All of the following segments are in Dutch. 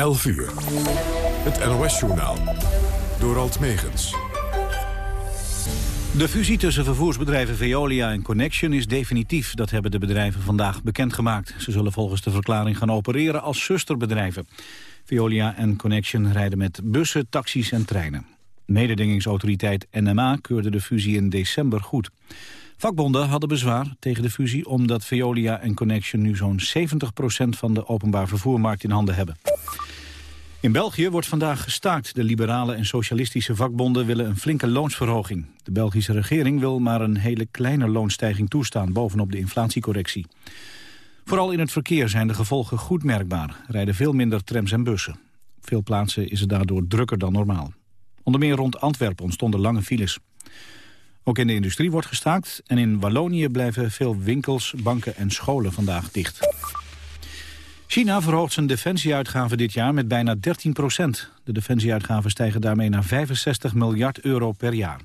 11 uur. Het NOS-journaal. Door Alt Megens. De fusie tussen vervoersbedrijven Veolia en Connection is definitief. Dat hebben de bedrijven vandaag bekendgemaakt. Ze zullen volgens de verklaring gaan opereren als zusterbedrijven. Veolia en Connection rijden met bussen, taxis en treinen. Mededingingsautoriteit NMA keurde de fusie in december goed. Vakbonden hadden bezwaar tegen de fusie omdat Veolia en Connection nu zo'n 70% van de openbaar vervoermarkt in handen hebben. In België wordt vandaag gestaakt. De liberale en socialistische vakbonden willen een flinke loonsverhoging. De Belgische regering wil maar een hele kleine loonstijging toestaan bovenop de inflatiecorrectie. Vooral in het verkeer zijn de gevolgen goed merkbaar. Er rijden veel minder trams en bussen. Op veel plaatsen is het daardoor drukker dan normaal. Onder meer rond Antwerpen ontstonden lange files. Ook in de industrie wordt gestaakt en in Wallonië blijven veel winkels, banken en scholen vandaag dicht. China verhoogt zijn defensieuitgaven dit jaar met bijna 13 procent. De defensieuitgaven stijgen daarmee naar 65 miljard euro per jaar.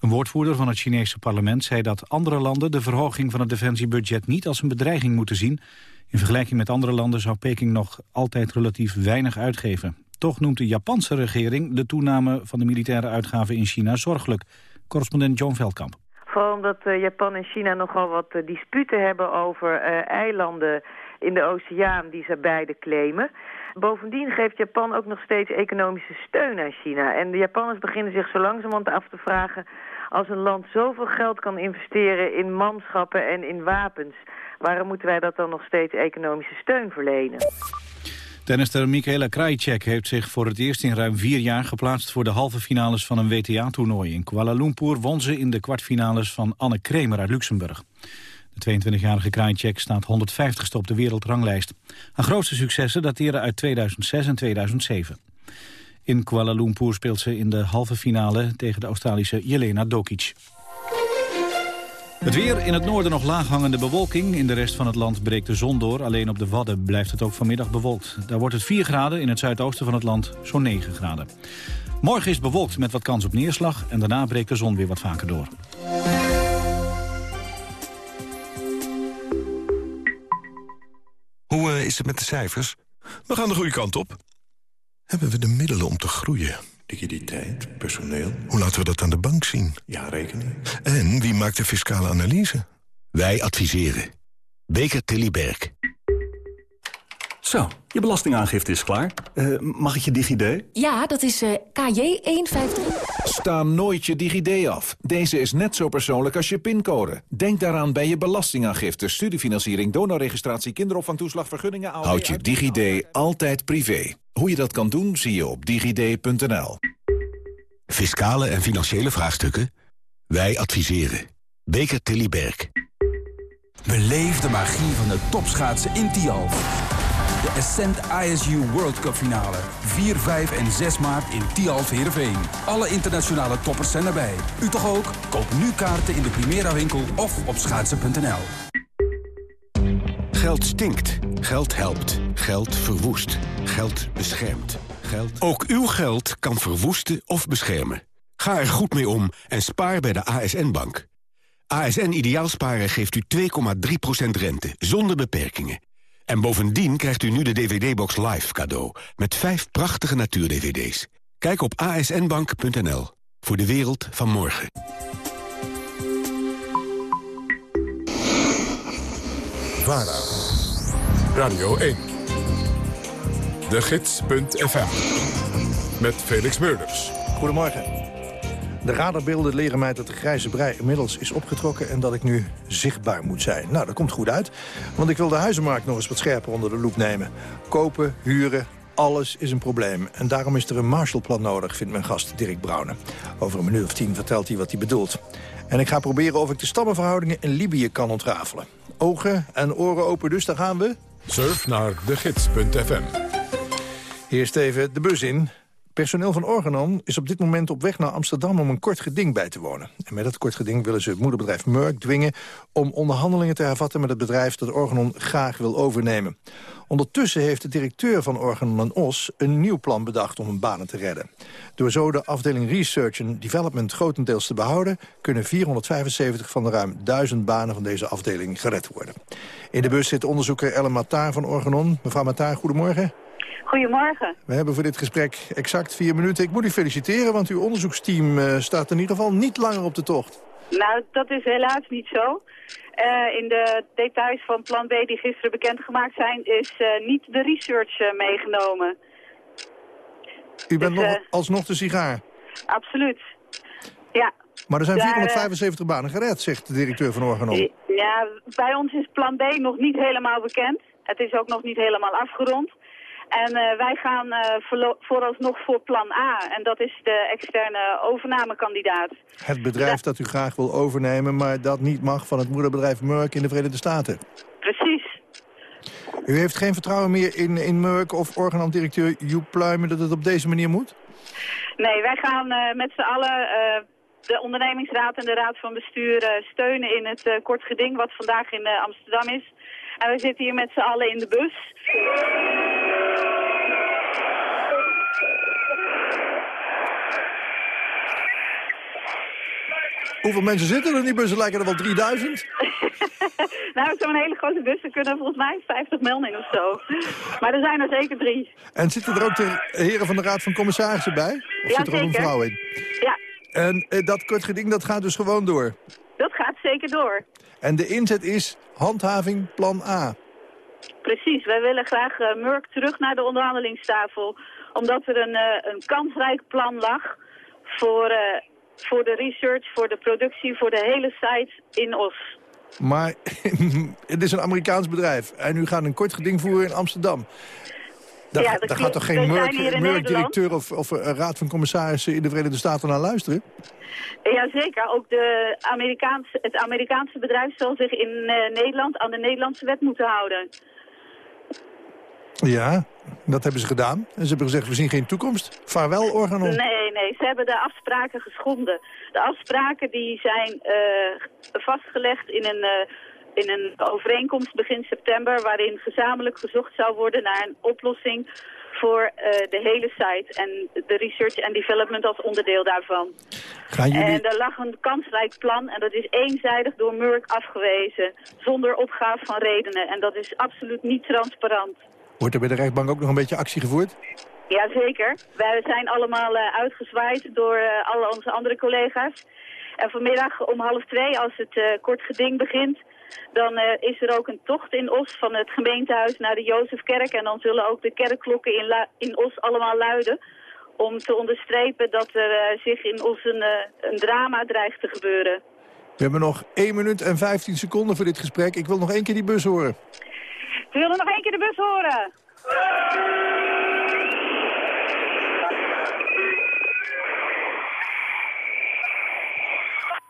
Een woordvoerder van het Chinese parlement zei dat andere landen de verhoging van het defensiebudget niet als een bedreiging moeten zien. In vergelijking met andere landen zou Peking nog altijd relatief weinig uitgeven. Toch noemt de Japanse regering de toename van de militaire uitgaven in China zorgelijk. Correspondent John Veldkamp. Vooral omdat uh, Japan en China nogal wat uh, disputen hebben over uh, eilanden in de oceaan die ze beide claimen. Bovendien geeft Japan ook nog steeds economische steun aan China. En de Japanners beginnen zich zo langzamerhand af te vragen... als een land zoveel geld kan investeren in manschappen en in wapens... waarom moeten wij dat dan nog steeds economische steun verlenen? Tennister Michaela Krajicek heeft zich voor het eerst in ruim vier jaar geplaatst voor de halve finales van een WTA-toernooi. In Kuala Lumpur won ze in de kwartfinales van Anne Kremer uit Luxemburg. De 22-jarige Krajicek staat 150ste op de wereldranglijst. Haar grootste successen dateren uit 2006 en 2007. In Kuala Lumpur speelt ze in de halve finale tegen de Australische Jelena Dokic. Het weer, in het noorden nog laaghangende bewolking. In de rest van het land breekt de zon door. Alleen op de Wadden blijft het ook vanmiddag bewolkt. Daar wordt het 4 graden, in het zuidoosten van het land zo'n 9 graden. Morgen is bewolkt met wat kans op neerslag... en daarna breekt de zon weer wat vaker door. Hoe uh, is het met de cijfers? We gaan de goede kant op. Hebben we de middelen om te groeien? Liquiditeit, personeel. Hoe laten we dat aan de bank zien? Ja, rekening. En wie maakt de fiscale analyse? Wij adviseren. Beker Tilly Berg. Zo, je belastingaangifte is klaar. Uh, mag ik je DigiD? Ja, dat is uh, KJ153. Sta nooit je DigiD af. Deze is net zo persoonlijk als je pincode. Denk daaraan bij je belastingaangifte, studiefinanciering, donorregistratie, kinderopvangtoeslag, vergunningen... Houd je DigiD altijd privé. Hoe je dat kan doen, zie je op digid.nl. Fiscale en financiële vraagstukken? Wij adviseren. Beker Tilly Berg. Beleef de magie van de topschaatsen in Tialf. De Ascent ISU World Cup finale. 4, 5 en 6 maart in Tialf Heerenveen. Alle internationale toppers zijn erbij. U toch ook? Koop nu kaarten in de Primera winkel of op schaatsen.nl. Geld stinkt. Geld helpt. Geld verwoest. Geld beschermt. Geld... Ook uw geld kan verwoesten of beschermen. Ga er goed mee om en spaar bij de ASN-bank. ASN Ideaalsparen geeft u 2,3% rente, zonder beperkingen. En bovendien krijgt u nu de DVD-box Live cadeau... met vijf prachtige natuur-DVD's. Kijk op asnbank.nl voor de wereld van morgen. VARA, Radio 1, de gids.fm, met Felix Meurders. Goedemorgen. De radarbeelden leren mij dat de grijze brei inmiddels is opgetrokken... en dat ik nu zichtbaar moet zijn. Nou, dat komt goed uit, want ik wil de huizenmarkt nog eens wat scherper onder de loep nemen. Kopen, huren, alles is een probleem. En daarom is er een Marshallplan nodig, vindt mijn gast Dirk Brouwer. Over een minuut of tien vertelt hij wat hij bedoelt. En ik ga proberen of ik de stammenverhoudingen in Libië kan ontrafelen. Ogen en oren open, dus daar gaan we. Surf naar degids.fm. Eerst even de bus in. Personeel van Organon is op dit moment op weg naar Amsterdam om een kort geding bij te wonen. En met dat kort geding willen ze het moederbedrijf Merck dwingen om onderhandelingen te hervatten met het bedrijf dat Organon graag wil overnemen. Ondertussen heeft de directeur van Organon Os een nieuw plan bedacht om hun banen te redden. Door zo de afdeling Research and Development grotendeels te behouden... kunnen 475 van de ruim 1000 banen van deze afdeling gered worden. In de bus zit onderzoeker Ellen Mataar van Organon. Mevrouw Mataar, goedemorgen. Goedemorgen. We hebben voor dit gesprek exact vier minuten. Ik moet u feliciteren, want uw onderzoeksteam uh, staat in ieder geval niet langer op de tocht. Nou, dat is helaas niet zo. Uh, in de details van plan B die gisteren bekendgemaakt zijn, is uh, niet de research meegenomen. U bent dus, nog, alsnog de sigaar? Absoluut, ja. Maar er zijn 475 banen gered, zegt de directeur van Organon. Ja, bij ons is plan B nog niet helemaal bekend. Het is ook nog niet helemaal afgerond. En uh, wij gaan uh, vooralsnog voor plan A. En dat is de externe overnamekandidaat. Het bedrijf dat u graag wil overnemen, maar dat niet mag van het moederbedrijf Merck in de Verenigde Staten. Precies. U heeft geen vertrouwen meer in, in Merck of organam-directeur Joep Pluimen dat het op deze manier moet? Nee, wij gaan uh, met z'n allen de ondernemingsraad en de raad van bestuur steunen in het kort geding wat vandaag in Amsterdam is. En we zitten hier met z'n allen in de bus. Hoeveel mensen zitten er in die bussen? Lijken er wel 3000? nou, zo'n hele grote bussen kunnen volgens mij 50 meldingen of zo. Maar er zijn er zeker drie. En zitten er ook de heren van de Raad van Commissarissen bij? Of ja, zit er ook een vrouw in? Ja. En eh, dat kort geding, dat gaat dus gewoon door? Dat gaat zeker door. En de inzet is handhaving plan A? Precies, wij willen graag uh, Murk terug naar de onderhandelingstafel. Omdat er een, uh, een kansrijk plan lag voor, uh, voor de research, voor de productie, voor de hele site in Os. Maar het is een Amerikaans bedrijf en u gaat een kort geding voeren in Amsterdam. Daar, ja, daar gaat toch geen Merck-directeur of, of een raad van commissarissen in de Verenigde Staten naar luisteren? Jazeker, ook de Amerikaanse, het Amerikaanse bedrijf zal zich in uh, Nederland aan de Nederlandse wet moeten houden. Ja, dat hebben ze gedaan. En ze hebben gezegd, we zien geen toekomst. Vaarwel, Organon. Nee, nee, ze hebben de afspraken geschonden. De afspraken die zijn uh, vastgelegd in een, in een overeenkomst begin september... waarin gezamenlijk gezocht zou worden naar een oplossing voor uh, de hele site. En de research en development als onderdeel daarvan. Gaan jullie... En er lag een kansrijk plan en dat is eenzijdig door Merck afgewezen. Zonder opgave van redenen. En dat is absoluut niet transparant. Wordt er bij de rechtbank ook nog een beetje actie gevoerd? Jazeker. Wij zijn allemaal uh, uitgezwaaid door uh, alle onze andere collega's. En vanmiddag om half twee, als het kort geding begint... dan is er ook een tocht in Os van het gemeentehuis naar de Jozefkerk. En dan zullen ook de kerkklokken in, in Os allemaal luiden... om te onderstrepen dat er zich in Os een, een drama dreigt te gebeuren. We hebben nog 1 minuut en 15 seconden voor dit gesprek. Ik wil nog één keer die bus horen. We willen nog één keer de bus horen.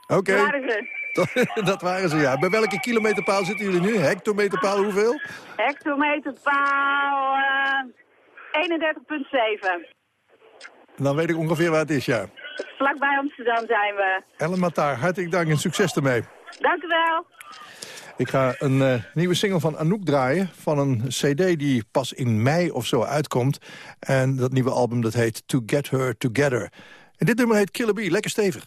Oké. Okay. Dat waren ze, ja. Bij welke kilometerpaal zitten jullie nu? Hectometerpaal hoeveel? Hectometerpaal uh, 31,7. Dan weet ik ongeveer waar het is, ja. Vlakbij Amsterdam zijn we. Ellen Mataar, hartelijk dank en succes ermee. Dank u wel. Ik ga een uh, nieuwe single van Anouk draaien. Van een cd die pas in mei of zo uitkomt. En dat nieuwe album dat heet To Get Her Together. En dit nummer heet Killer Bee. Lekker stevig.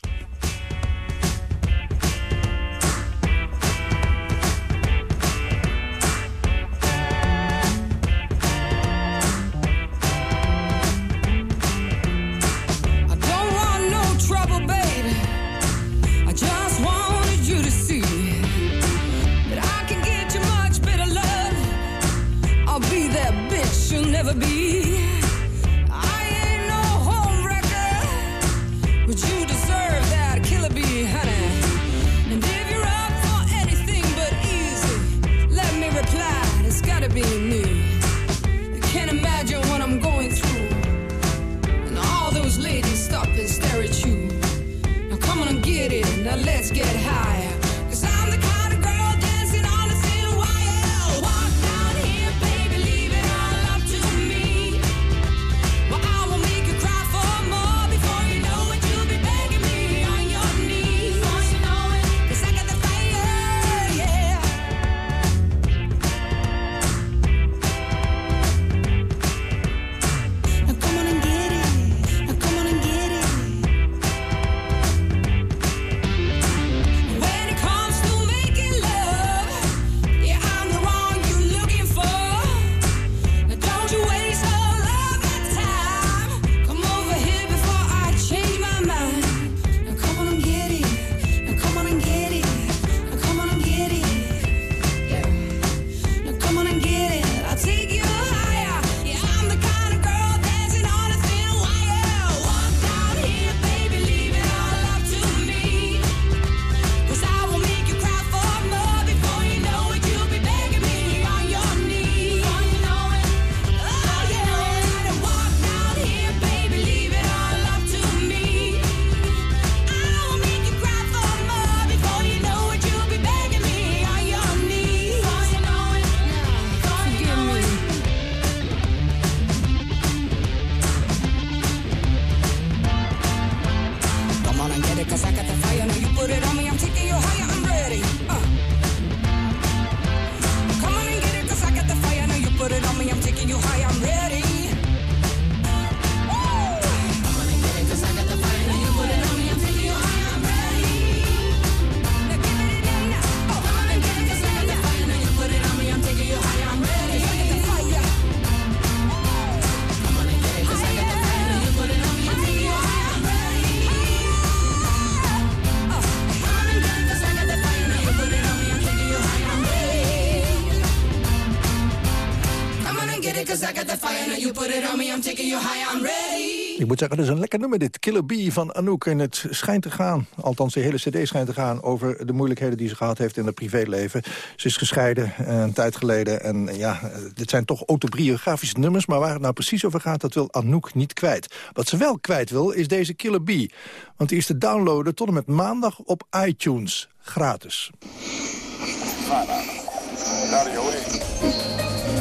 Ik moet zeggen, dat is een lekker nummer dit. Killer Bee van Anouk. En het schijnt te gaan, althans de hele cd schijnt te gaan... over de moeilijkheden die ze gehad heeft in haar privéleven. Ze is gescheiden eh, een tijd geleden. En ja, dit zijn toch autobiografische nummers... maar waar het nou precies over gaat, dat wil Anouk niet kwijt. Wat ze wel kwijt wil, is deze Killer Bee. Want die is te downloaden tot en met maandag op iTunes. Gratis.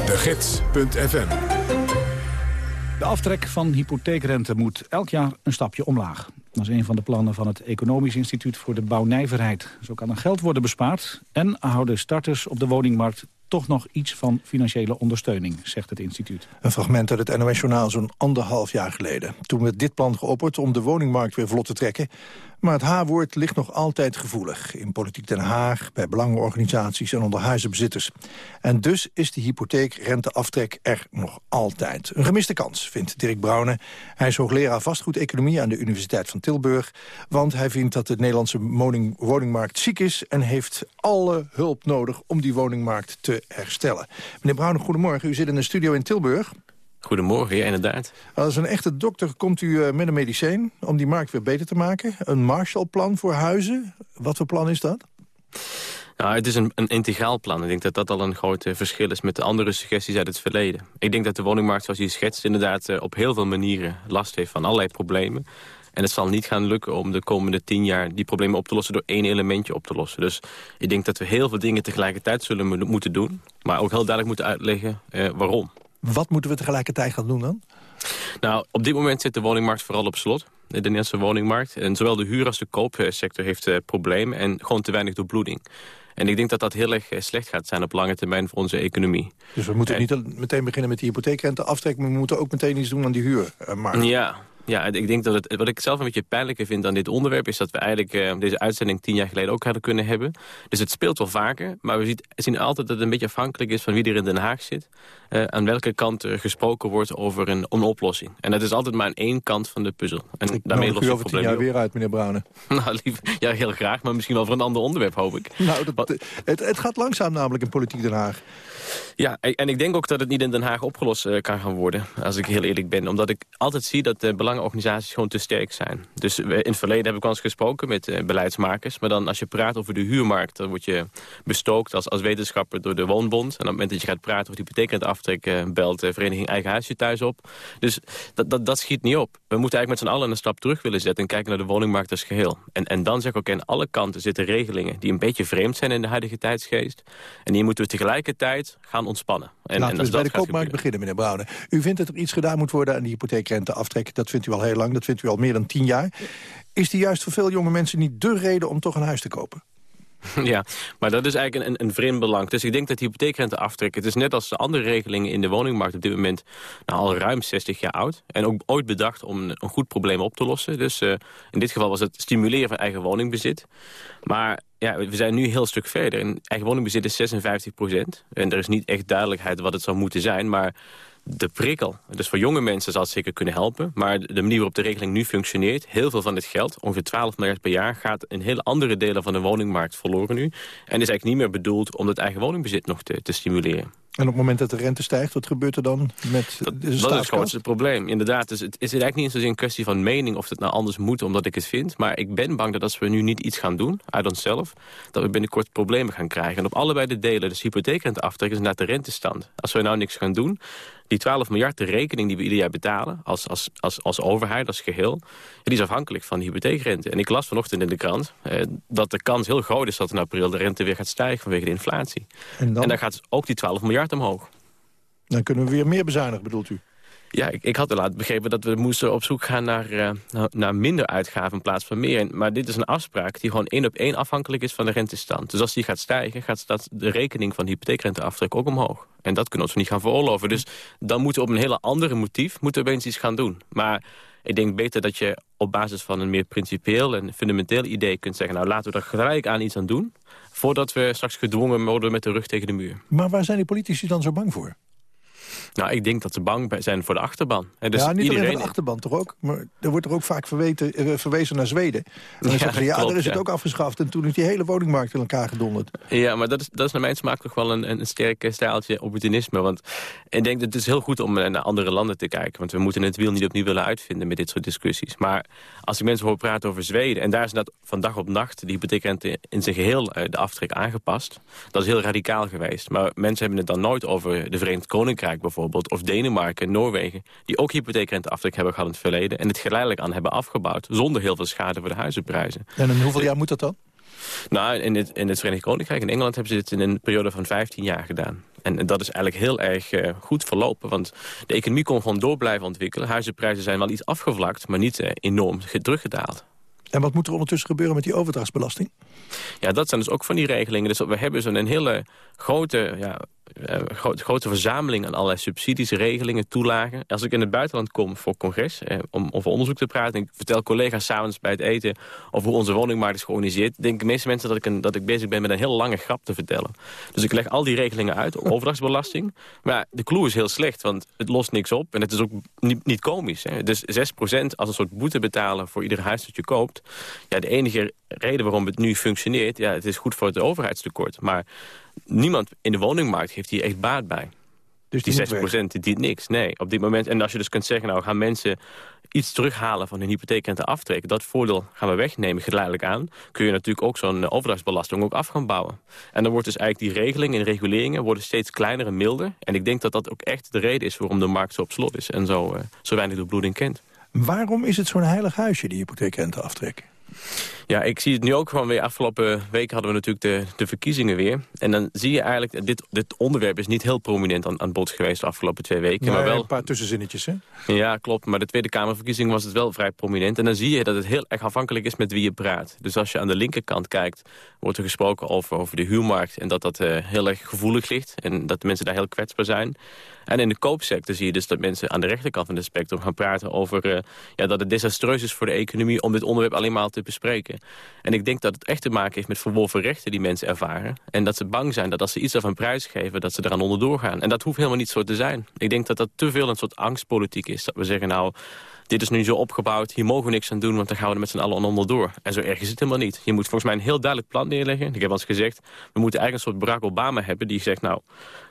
De Gids.fm De aftrek van hypotheekrente moet elk jaar een stapje omlaag. Dat is een van de plannen van het Economisch Instituut voor de Bouwnijverheid. Zo kan er geld worden bespaard en houden starters op de woningmarkt toch nog iets van financiële ondersteuning, zegt het instituut. Een fragment uit het NOS-journaal zo'n anderhalf jaar geleden. Toen werd dit plan geopperd om de woningmarkt weer vlot te trekken... Maar het H-woord ligt nog altijd gevoelig. In politiek Den Haag, bij belangenorganisaties en onder huizenbezitters. En dus is de hypotheekrenteaftrek er nog altijd. Een gemiste kans, vindt Dirk Brouwer. Hij is hoogleraar vastgoedeconomie aan de Universiteit van Tilburg. Want hij vindt dat de Nederlandse woning, woningmarkt ziek is... en heeft alle hulp nodig om die woningmarkt te herstellen. Meneer Brouwer, goedemorgen. U zit in een studio in Tilburg. Goedemorgen, ja, inderdaad. Als een echte dokter komt u eh, met een medicijn om die markt weer beter te maken. Een Marshallplan voor huizen. Wat voor plan is dat? Nou, het is een, een integraal plan. Ik denk dat dat al een groot uh, verschil is met de andere suggesties uit het verleden. Ik denk dat de woningmarkt, zoals je schetst, inderdaad uh, op heel veel manieren last heeft van allerlei problemen. En het zal niet gaan lukken om de komende tien jaar die problemen op te lossen door één elementje op te lossen. Dus ik denk dat we heel veel dingen tegelijkertijd zullen moeten doen. Maar ook heel duidelijk moeten uitleggen waarom. Wat moeten we tegelijkertijd gaan doen dan? Nou, op dit moment zit de woningmarkt vooral op slot. De Nederlandse woningmarkt. En zowel de huur- als de koopsector heeft uh, problemen. En gewoon te weinig doorbloeding. En ik denk dat dat heel erg eh, slecht gaat zijn op lange termijn voor onze economie. Dus we moeten niet meteen beginnen met die hypotheekrente aftrek... maar we moeten ook meteen iets doen aan die huurmarkt. Ja, ja, ik denk dat het, wat ik zelf een beetje pijnlijker vind aan dit onderwerp... is dat we eigenlijk uh, deze uitzending tien jaar geleden ook hadden kunnen hebben. Dus het speelt wel vaker, maar we zien altijd dat het een beetje afhankelijk is... van wie er in Den Haag zit. Uh, aan welke kant er gesproken wordt over een, een oplossing. En dat is altijd maar aan één kant van de puzzel. En ik daarmee los je over tien jaar weer uit, meneer Browne. nou, lief, ja, heel graag, maar misschien wel voor een ander onderwerp, hoop ik. Nou, dat, het, het gaat langzaam namelijk in politiek Den Haag. Ja, en ik denk ook dat het niet in Den Haag opgelost uh, kan gaan worden, als ik heel eerlijk ben. Omdat ik altijd zie dat de belangenorganisaties gewoon te sterk zijn. Dus in het verleden heb ik wel eens gesproken met uh, beleidsmakers. Maar dan als je praat over de huurmarkt, dan word je bestookt als, als wetenschapper door de Woonbond. En op het moment dat je gaat praten over die betekenend uh, belt de vereniging Eigen Huisje thuis op. Dus dat, dat, dat schiet niet op. We moeten eigenlijk met z'n allen een stap terug willen zetten en kijken naar de woningmarkt als geheel. En, en dan zeg ik ook, aan alle kanten zitten regelingen die een beetje vreemd zijn in de huidige tijdsgeest. En die moeten we tegelijkertijd gaan ontspannen. En, Laten en we bij de koopmarkt beginnen, meneer Brouwer. U vindt dat er iets gedaan moet worden aan die hypotheekrenteaftrek. Dat vindt u al heel lang, dat vindt u al meer dan tien jaar. Is die juist voor veel jonge mensen niet de reden om toch een huis te kopen? Ja, maar dat is eigenlijk een, een vreemd belang. Dus ik denk dat hypotheekrente aftrek... het is net als de andere regelingen in de woningmarkt op dit moment... Nou, al ruim 60 jaar oud. En ook ooit bedacht om een, goed probleem op te lossen. Dus uh, in dit geval was het stimuleren van eigen woningbezit. Maar ja, we zijn nu een heel stuk verder. En eigen woningbezit is 56 procent. En er is niet echt duidelijkheid wat het zou moeten zijn. Maar de prikkel. Dus voor jonge mensen zal het zeker kunnen helpen. Maar de manier waarop de regeling nu functioneert... heel veel van dit geld, ongeveer 12 miljard per jaar... gaat in hele andere delen van de woningmarkt verloren nu. En is eigenlijk niet meer bedoeld om het eigen woningbezit nog te, te stimuleren. En op het moment dat de rente stijgt, wat gebeurt er dan met dat, de Dat is het grootste probleem, inderdaad. Dus het is eigenlijk niet zozeer een kwestie van mening of het nou anders moet omdat ik het vind. Maar ik ben bang dat als we nu niet iets gaan doen, uit onszelf, dat we binnenkort problemen gaan krijgen. En op allebei de delen, dus hypotheekrenteaftrek is inderdaad de rentestand. Als we nou niks gaan doen, die 12 miljard, de rekening die we ieder jaar betalen als, als, als, als overheid, als geheel, die is afhankelijk van de hypotheekrente. En ik las vanochtend in de krant eh, dat de kans heel groot is dat in april de rente weer gaat stijgen vanwege de inflatie. En dan, en dan gaat ook die 12 miljard omhoog. Dan kunnen we weer meer bezuinigen, bedoelt u? Ja, ik, ik had al laten begrepen dat we moesten op zoek gaan naar, uh, naar minder uitgaven in plaats van meer. Maar dit is een afspraak die gewoon één op één afhankelijk is van de rentestand. Dus als die gaat stijgen, gaat de rekening van de hypotheekrenteaftrek ook omhoog. En dat kunnen we ons niet gaan veroorloven. Dus dan moeten we op een hele andere motief moeten we opeens iets gaan doen. Maar ik denk beter dat je op basis van een meer principieel en fundamenteel idee kunt zeggen... nou, laten we er gelijk aan iets aan doen... voordat we straks gedwongen worden met de rug tegen de muur. Maar waar zijn die politici dan zo bang voor? Nou, ik denk dat ze bang zijn voor de achterban. Dus ja, niet iedereen... alleen de achterban toch ook? Maar er wordt er ook vaak verweten, uh, verwezen naar Zweden. En dan ja, zeggen ja, daar is het ook afgeschaft. En toen is die hele woningmarkt in elkaar gedonderd. Ja, maar dat is, dat is naar mijn smaak toch wel een, een sterk stijltje opportunisme. Want ik denk dat het is heel goed om naar andere landen te kijken. Want we moeten het wiel niet opnieuw willen uitvinden met dit soort discussies. Maar als ik mensen hoor praten over Zweden... en daar is dat van dag op nacht de hypotheekrente in zijn geheel de aftrek aangepast. Dat is heel radicaal geweest. Maar mensen hebben het dan nooit over de Verenigd Koninkrijk bijvoorbeeld... of Denemarken, Noorwegen, die ook hypotheekrenteaftrek hebben gehad in het verleden... en het geleidelijk aan hebben afgebouwd... zonder heel veel schade voor de huizenprijzen. En in hoeveel jaar moet dat dan? Nou, in het, in het Verenigd Koninkrijk, in Engeland... hebben ze dit in een periode van 15 jaar gedaan. En, dat is eigenlijk heel erg uh, goed verlopen. Want de economie kon gewoon door blijven ontwikkelen. Huizenprijzen zijn wel iets afgevlakt, maar niet uh, enorm teruggedaald. En wat moet er ondertussen gebeuren met die overdrachtsbelasting? Ja, dat zijn dus ook van die regelingen. Dus we hebben zo'n hele grote ja, uh, grote verzameling aan allerlei subsidies, regelingen, toelagen. Als ik in het buitenland kom voor congres, eh, om over onderzoek te praten... en ik vertel collega's s'avonds bij het eten over hoe onze woningmarkt is georganiseerd... denken de meeste mensen dat ik, een, dat ik bezig ben met een heel lange grap te vertellen. Dus ik leg al die regelingen uit, overdrachtsbelasting. Maar de clue is heel slecht, want het lost niks op en het is ook niet, niet komisch. Hè. Dus 6% als een soort boete betalen voor ieder huis dat je koopt... ja, de enige reden waarom het nu functioneert... ja, het is goed voor het overheidstekort, maar niemand in de woningmarkt heeft hier echt baat bij. Dus die, die 6 procent die niks. Nee, op dit moment. En als je dus kunt zeggen, nou gaan mensen iets terughalen van hun hypotheekrente aftrekken. Dat voordeel gaan we wegnemen geleidelijk aan. Kun je natuurlijk ook zo'n eh, overdrachtsbelasting ook af gaan bouwen. En dan wordt dus eigenlijk die regelingen en reguleringen worden steeds kleiner en milder. En ik denk dat dat ook echt de reden is waarom de markt zo op slot is. En zo, uh, zo weinig de bloeding kent. Waarom is het zo'n heilig huisje, die hypotheekrente aftrekken? Ja, ik zie het nu ook gewoon weer. Afgelopen week hadden we natuurlijk de, de verkiezingen weer. En dan zie je eigenlijk, dit, dit onderwerp is niet heel prominent aan, aan bod geweest de afgelopen twee weken. maar wel een paar tussenzinnetjes, hè? Ja, klopt. Maar de Tweede Kamerverkiezing was het wel vrij prominent. En dan zie je dat het heel erg afhankelijk is met wie je praat. Dus als je aan de linkerkant kijkt, wordt er gesproken over, over de huurmarkt. En dat dat uh, heel erg gevoelig ligt. En dat mensen daar heel kwetsbaar zijn. En in de koopsector zie je dus dat mensen aan de rechterkant van het spectrum gaan praten over uh, ja, dat het desastreus is voor de economie om dit onderwerp alleen maar te bespreken. En ik denk dat het echt te maken heeft met verworven rechten die mensen ervaren. En dat ze bang zijn dat als ze iets ervan prijsgeven, dat ze eraan onderdoor gaan. En dat hoeft helemaal niet zo te zijn. Ik denk dat dat te veel een soort angstpolitiek is. Dat we zeggen, nou, dit is nu zo opgebouwd, hier mogen we niks aan doen... want dan gaan we er met z'n allen onderdoor. En zo erg is het helemaal niet. Je moet volgens mij een heel duidelijk plan neerleggen. Ik heb al eens gezegd, we moeten eigenlijk een soort Barack Obama hebben... die zegt, nou,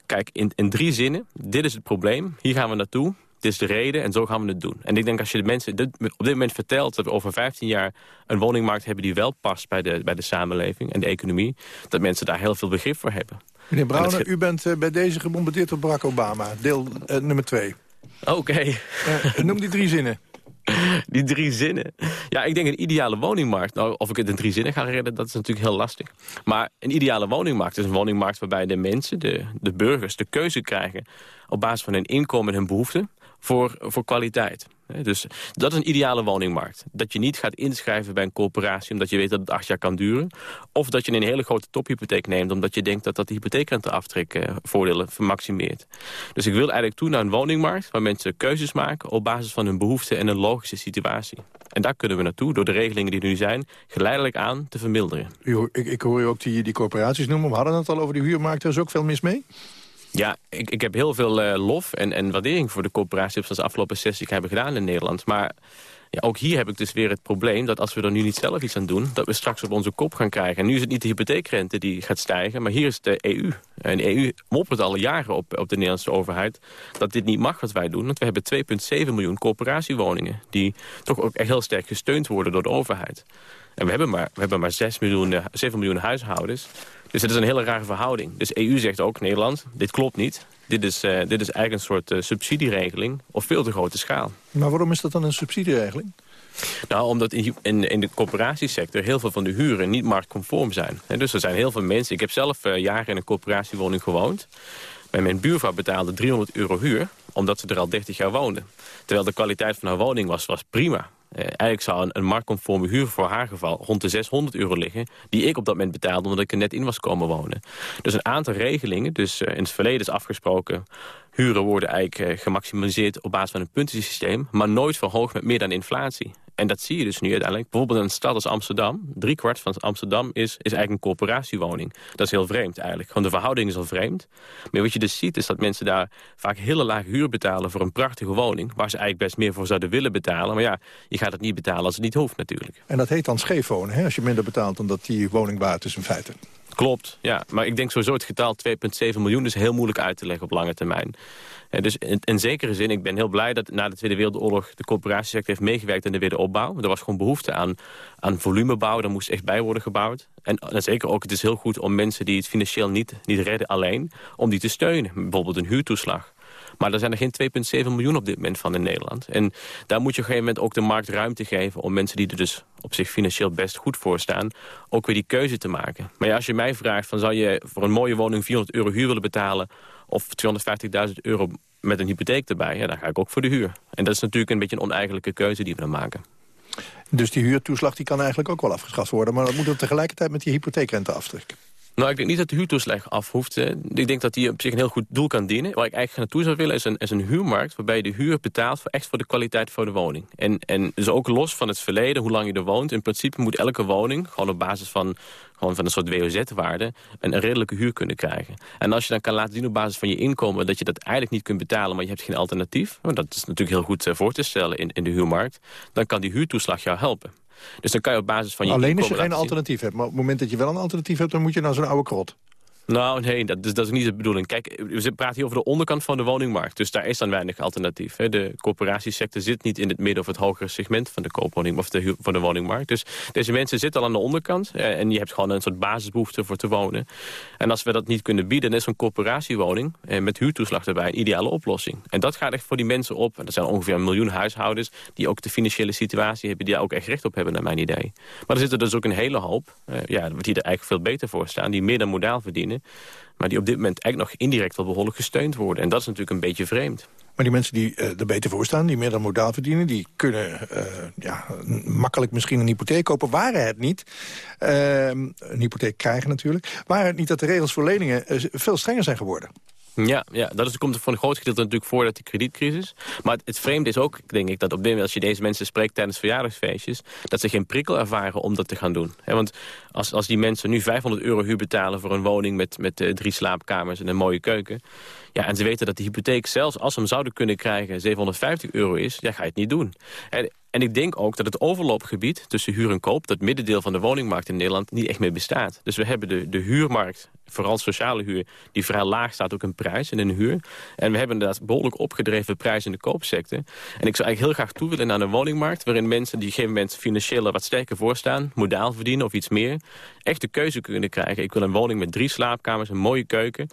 kijk, in, in drie zinnen, dit is het probleem, hier gaan we naartoe dit is de reden en zo gaan we het doen. En ik denk als je de mensen dit, op dit moment vertelt... dat we over 15 jaar een woningmarkt hebben die wel past bij de, bij de samenleving en de economie... dat mensen daar heel veel begrip voor hebben. Meneer Brouwer, u bent uh, bij deze gebombardeerd door Barack Obama. Deel uh, nummer twee. Oké. Okay. Uh, noem die drie zinnen. Die drie zinnen. Ja, ik denk een ideale woningmarkt. Nou, of ik het in drie zinnen ga redden, dat is natuurlijk heel lastig. Maar een ideale woningmarkt is een woningmarkt waarbij de mensen, de, de burgers, de keuze krijgen op basis van hun inkomen en hun behoeften voor, voor kwaliteit. Dus dat is een ideale woningmarkt. Dat je niet gaat inschrijven bij een coöperatie omdat je weet dat het acht jaar kan duren. Of dat je een hele grote tophypotheek neemt omdat je denkt dat dat de hypotheekrenteaftrek eh, voordelen vermaximeert. Dus ik wil eigenlijk toe naar een woningmarkt waar mensen keuzes maken op basis van hun behoeften en een logische situatie. En daar kunnen we naartoe door de regelingen die er nu zijn geleidelijk aan te vermilderen. Ik, hoor u ook die, die corporaties noemen. We hadden het al over die huurmarkt. Er is ook veel mis mee? Ja, ik, ik heb heel veel uh, lof en, en waardering voor de coöperaties... zoals de afgelopen 60 hebben gedaan in Nederland. Maar ook hier heb ik dus weer het probleem dat als we er nu niet zelf iets aan doen... dat we straks op onze kop gaan krijgen. En nu is het niet de hypotheekrente die gaat stijgen, maar hier is de EU. En de EU moppert al jaren op, op de Nederlandse overheid... dat dit niet mag wat wij doen. Want we hebben 2,7 miljoen coöperatiewoningen... die toch ook heel sterk gesteund worden door de overheid. En we hebben maar, we hebben maar 6 miljoen, 7 miljoen huishoudens... Dus het is een hele rare verhouding. Dus EU zegt ook, Nederland, dit klopt niet. Dit is, uh, dit is eigenlijk een soort uh, subsidieregeling op veel te grote schaal. Maar waarom is dat dan een subsidieregeling? Nou, omdat in, in, in de coöperatiesector heel veel van de huren niet marktconform zijn. En dus er zijn heel veel mensen... Ik heb zelf uh, jaren in een coöperatiewoning gewoond. Bij mijn buurvrouw betaalde 300 euro huur, omdat ze er al 30 jaar woonde. Terwijl de kwaliteit van haar woning was, was prima. Eh, eigenlijk zou een, een marktconforme huur voor haar geval rond de 600 euro liggen... die ik op dat moment betaalde omdat ik er net in was komen wonen. Dus een aantal regelingen, dus uh, in het verleden is afgesproken... huren worden eigenlijk uh, gemaximaliseerd op basis van een puntensysteem... maar nooit verhoogd met meer dan inflatie. En dat zie je dus nu uiteindelijk. Bijvoorbeeld in een stad als Amsterdam. Drie kwart van Amsterdam is, is eigenlijk een corporatiewoning. Dat is heel vreemd eigenlijk. Gewoon de verhouding is al vreemd. Maar wat je dus ziet is dat mensen daar vaak hele lage huur betalen... voor een prachtige woning. Waar ze eigenlijk best meer voor zouden willen betalen. Maar ja, je gaat het niet betalen als het niet hoeft natuurlijk. En dat heet dan scheef wonen, hè? als je minder betaalt dan dat die woning waard is in feite. Klopt, ja. Maar ik denk sowieso het getal 2,7 miljoen is heel moeilijk uit te leggen op lange termijn. Dus in, in, zekere zin, ik ben heel blij dat na de Tweede Wereldoorlog... de corporatiesector heeft meegewerkt aan de wederopbouw. Er was gewoon behoefte aan, aan volumebouw, daar moest echt bij worden gebouwd. En, en, zeker ook, het is heel goed om mensen die het financieel niet, niet redden alleen... om die te steunen, bijvoorbeeld een huurtoeslag. Maar er zijn er geen 2,7 miljoen op dit moment van in Nederland. En daar moet je op een gegeven moment ook de markt ruimte geven... om mensen die er dus op zich financieel best goed voor staan... ook weer die keuze te maken. Maar als je mij vraagt, van, zou je voor een mooie woning 400 euro huur willen betalen... of 250.000 euro met een hypotheek erbij, ja, dan ga ik ook voor de huur. En dat is natuurlijk een beetje een oneigenlijke keuze die we dan maken. Dus die huurtoeslag die kan eigenlijk ook wel afgeschaft worden... maar dat moet dan tegelijkertijd met die hypotheekrente aftrekken. Nou, ik denk niet dat de huurtoeslag af hoeft. Ik denk dat die op zich een heel goed doel kan dienen. Waar ik eigenlijk naartoe zou willen is een, is een huurmarkt... waarbij je de huur betaalt voor, echt voor de kwaliteit van de woning. En, en dus ook los van het verleden, hoe lang je er woont... in principe moet elke woning, gewoon op basis van, gewoon van een soort WOZ-waarde... Een, redelijke huur kunnen krijgen. En als je dan kan laten zien op basis van je inkomen... dat je dat eigenlijk niet kunt betalen, maar je hebt geen alternatief... dat is natuurlijk heel goed eh, voor te stellen in, in de huurmarkt... dan kan die huurtoeslag jou helpen. Dus dan kan je op basis van je Alleen als je geen alternatief hebt. Maar op het moment dat je wel een alternatief hebt... dan moet je naar zo'n oude krot. Nou, nee, dat, dat is niet de bedoeling. Kijk, we praten hier over de onderkant van de woningmarkt. Dus daar is dan weinig alternatief. Hè. De corporatiesector zit niet in het midden of het hogere segment van de koopwoning of de, van de woningmarkt. Dus deze mensen zitten al aan de onderkant. En je hebt gewoon een soort basisbehoefte voor te wonen. En als we dat niet kunnen bieden, dan is zo'n corporatiewoning eh, met huurtoeslag erbij een ideale oplossing. En dat gaat echt voor die mensen op. En dat zijn ongeveer een miljoen huishoudens die ook de financiële situatie hebben, die daar ook echt recht op hebben, naar mijn idee. Maar er zitten dus ook een hele hoop, eh, ja, die er eigenlijk veel beter voor staan, die meer dan modaal verdienen maar die op dit moment eigenlijk nog indirect wel behoorlijk gesteund worden. En dat is natuurlijk een beetje vreemd. Maar die mensen die uh, er beter voor staan, die meer dan modaal verdienen... die kunnen uh, ja, makkelijk misschien een hypotheek kopen. Waren het niet, uh, een hypotheek krijgen natuurlijk... waren het niet dat de regels voor leningen veel strenger zijn geworden? Ja, ja, dat komt er voor een groot gedeelte natuurlijk voor dat die kredietcrisis. Maar het, het vreemde is ook, denk ik, dat op dit moment als je deze mensen spreekt tijdens verjaardagsfeestjes, dat ze geen prikkel ervaren om dat te gaan doen. want als, als die mensen nu 500 euro huur betalen voor een woning met, met uh, drie slaapkamers en een mooie keuken. Ja, en ze weten dat de hypotheek zelfs als ze hem zouden kunnen krijgen 750 euro is, ja, ga je het niet doen. En, en ik denk ook dat het overloopgebied tussen huur en koop... dat middendeel van de woningmarkt in Nederland niet echt meer bestaat. Dus we hebben de, de huurmarkt, vooral sociale huur... die vrij laag staat ook een prijs in een huur. En we hebben inderdaad behoorlijk opgedreven prijs in de koopsector. En ik zou eigenlijk heel graag toe willen naar een woningmarkt... waarin mensen die op een gegeven moment financieel wat sterker voorstaan... modaal verdienen of iets meer... echt de keuze kunnen krijgen. Ik wil een woning met drie slaapkamers, een mooie keuken...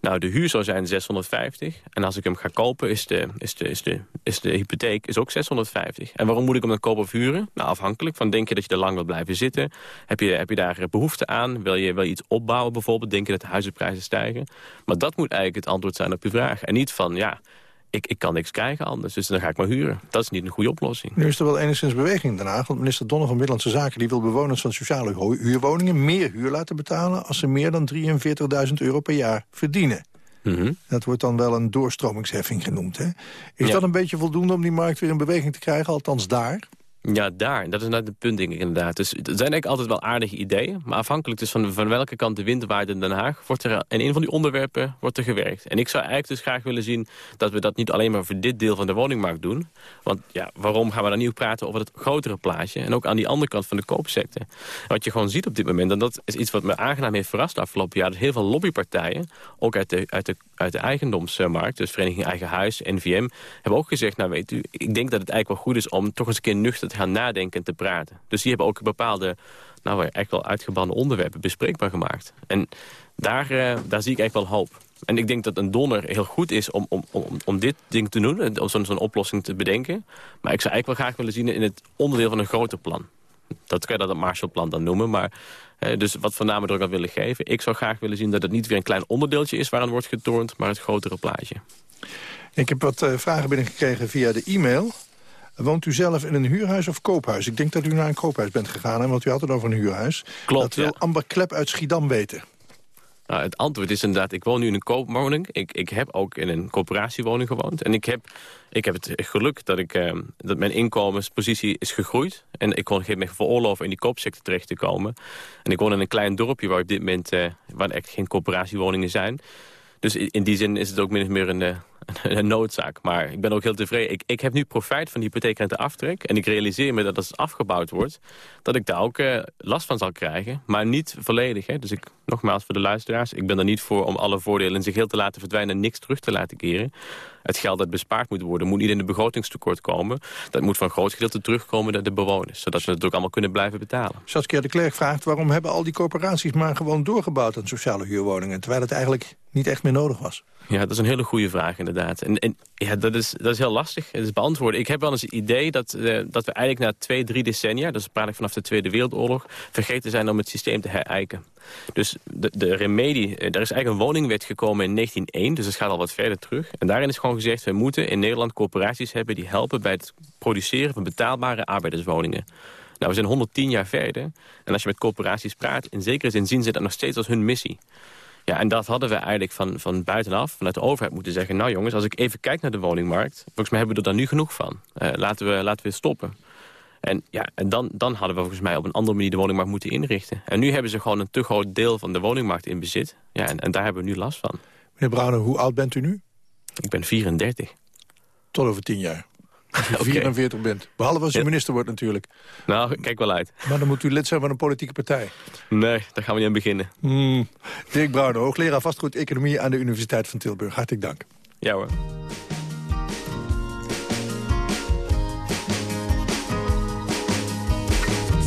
Nou, de huur zou zijn 650. En als ik hem ga kopen, is de, is de, is de, is de hypotheek is ook 650. En waarom moet ik hem dan kopen of huren? Nou, afhankelijk van denk je dat je er lang wil blijven zitten. Heb je, heb je daar behoefte aan? Wil je, wil je iets opbouwen bijvoorbeeld? Denk je dat de huizenprijzen stijgen? Maar dat moet eigenlijk het antwoord zijn op je vraag. En niet van, ja, ik, ik kan niks krijgen anders, dus dan ga ik maar huren. Dat is niet een goede oplossing. Nu is er wel enigszins beweging Haag. Want minister Donner van Binnenlandse Zaken die wil bewoners van sociale huurwoningen meer huur laten betalen als ze meer dan 43.000 euro per jaar verdienen. Mhm. Dat wordt dan wel een doorstromingsheffing genoemd. Hè? Is dat een beetje voldoende om die markt weer in beweging te krijgen, althans daar? Ja, daar. Dat is nou het punt, denk ik inderdaad. Dus er zijn eigenlijk altijd wel aardige ideeën. Maar afhankelijk dus van, van welke kant de wind waait in Den Haag... wordt er in een van die onderwerpen wordt er gewerkt. En ik zou eigenlijk dus graag willen zien... dat we dat niet alleen maar voor dit deel van de woningmarkt doen. Want ja, waarom gaan we dan niet praten over het grotere plaatje... en ook aan die andere kant van de koopsector. Wat je gewoon ziet op dit moment... en dat is iets wat me aangenaam heeft verrast afgelopen jaar... dat heel veel lobbypartijen, ook uit de, uit de, uit de eigendomsmarkt... dus Vereniging Eigen Huis, NVM... hebben ook gezegd, nou weet u... ik denk dat het eigenlijk wel goed is om toch eens een keer nuchter gaan nadenken en te praten. Dus die hebben ook bepaalde, nou echt wel uitgebannen onderwerpen bespreekbaar gemaakt. En daar, uh, daar zie ik echt wel hoop. En ik denk dat een donor heel goed is om, om, om, om dit ding te doen, om zo'n oplossing te bedenken. Maar ik zou eigenlijk wel graag willen zien in het onderdeel van een groter plan. Dat kan je dat het Marshallplan dan noemen, maar... Uh, dus wat voor namen ook aan willen geven. Ik zou graag willen zien dat het niet weer een klein onderdeeltje is waaraan wordt getoond, maar het grotere plaatje. Ik heb wat uh, vragen binnengekregen via de e-mail. Woont u zelf in een huurhuis of koophuis? Ik denk dat u naar een koophuis bent gegaan, hè, want u had het over een huurhuis. Klopt, Dat wil Amber Klep uit Schiedam weten. Nou, het antwoord is inderdaad, ik woon nu in een koopwoning. Ik, ik heb ook in een coöperatiewoning gewoond. En ik heb, ik heb het geluk dat, ik, eh, dat mijn inkomenspositie is gegroeid. En ik kon op een gegeven moment veroorloven in die koopsector terecht te komen. En ik woon in een klein dorpje waar op dit moment uh, waar echt geen coöperatiewoningen zijn. Dus in die zin is het ook min of meer een, eh, een noodzaak. Maar ik ben ook heel tevreden. Ik, ik heb nu profijt van die hypotheekrenteaftrek. En ik realiseer me dat als het afgebouwd wordt... dat ik daar ook uh, last van zal krijgen. Maar niet volledig. Hè. Dus ik, nogmaals voor de luisteraars... ik ben er niet voor om alle voordelen zich heel te laten verdwijnen... en niks terug te laten keren. Het geld dat bespaard moet worden... moet niet in de begrotingstekort komen. Dat moet van een groot gedeelte terugkomen naar de bewoners. Zodat ze het ook allemaal kunnen blijven betalen. Saskia de Klerk vraagt... waarom hebben al die corporaties maar gewoon doorgebouwd... aan sociale huurwoningen... terwijl het eigenlijk niet echt meer nodig was? Ja, dat is een hele goede vraag inderdaad. En, en ja, dat is, dat is heel lastig. Het is beantwoorden. Ik heb wel eens het idee dat, uh, dat we eigenlijk na twee, drie decennia... dus praat ik vanaf de Tweede Wereldoorlog... vergeten zijn om het systeem te herijken. Dus de, de remedie... Eh, er is eigenlijk een woningwet gekomen in 1901, dus het gaat al wat verder terug. En daarin is gewoon gezegd... we moeten in Nederland corporaties hebben... die helpen bij het produceren van betaalbare arbeiderswoningen. Nou, we zijn 110 jaar verder. En als je met corporaties praat... in zekere zin zien ze dat nog steeds als hun missie. Ja, en dat hadden we eigenlijk van, van buitenaf, vanuit de overheid moeten zeggen... nou jongens, als ik even kijk naar de woningmarkt... volgens mij hebben we er dan nu genoeg van. Uh, laten, we, laten we stoppen. En, ja, en dan, dan hadden we volgens mij op een andere manier de woningmarkt moeten inrichten. En nu hebben ze gewoon een te groot deel van de woningmarkt in bezit. Ja, en, en daar hebben we nu last van. Meneer Brouwer, hoe oud bent u nu? Ik ben 34. Tot over tien jaar. Als je 44 bent. Behalve als u minister wordt natuurlijk. Nou, kijk wel uit. Maar dan moet u lid zijn van een politieke partij. Nee, daar gaan we niet aan beginnen. Hmm. Dirk Brouwer, hoogleraar vastgoed economie aan de Universiteit van Tilburg. Hartelijk dank. Ja hoor.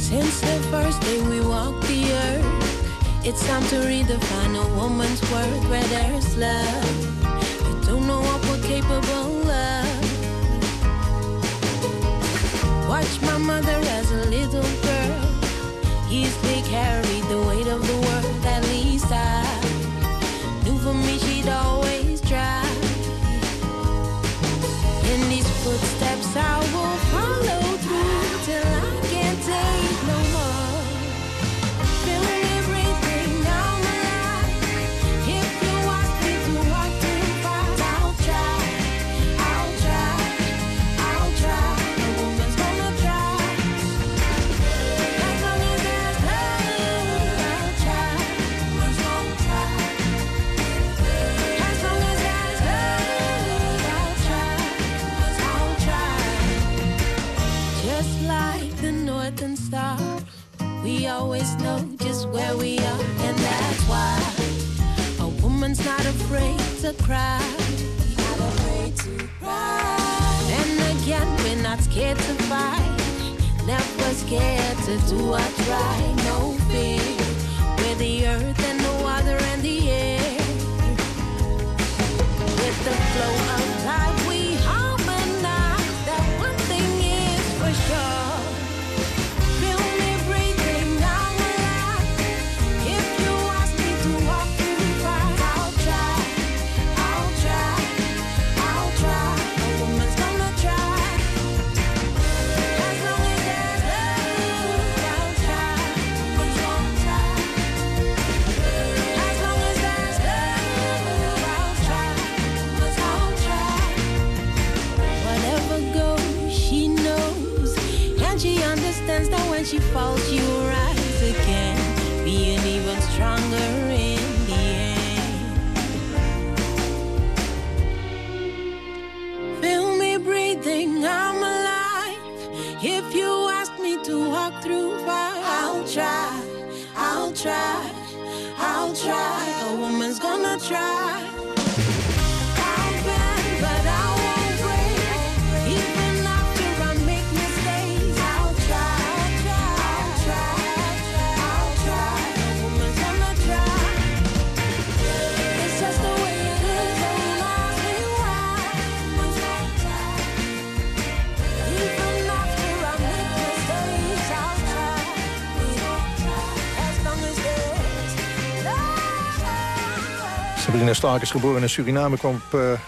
Since the first day we walked the earth It's time to redefine a woman's worth where there's love You don't know what we're capable Watch my mother as a little girl. Easily carried the weight of the try, I'll try. A woman's gonna try. Sabrina Stark is geboren in Suriname, kwam eh,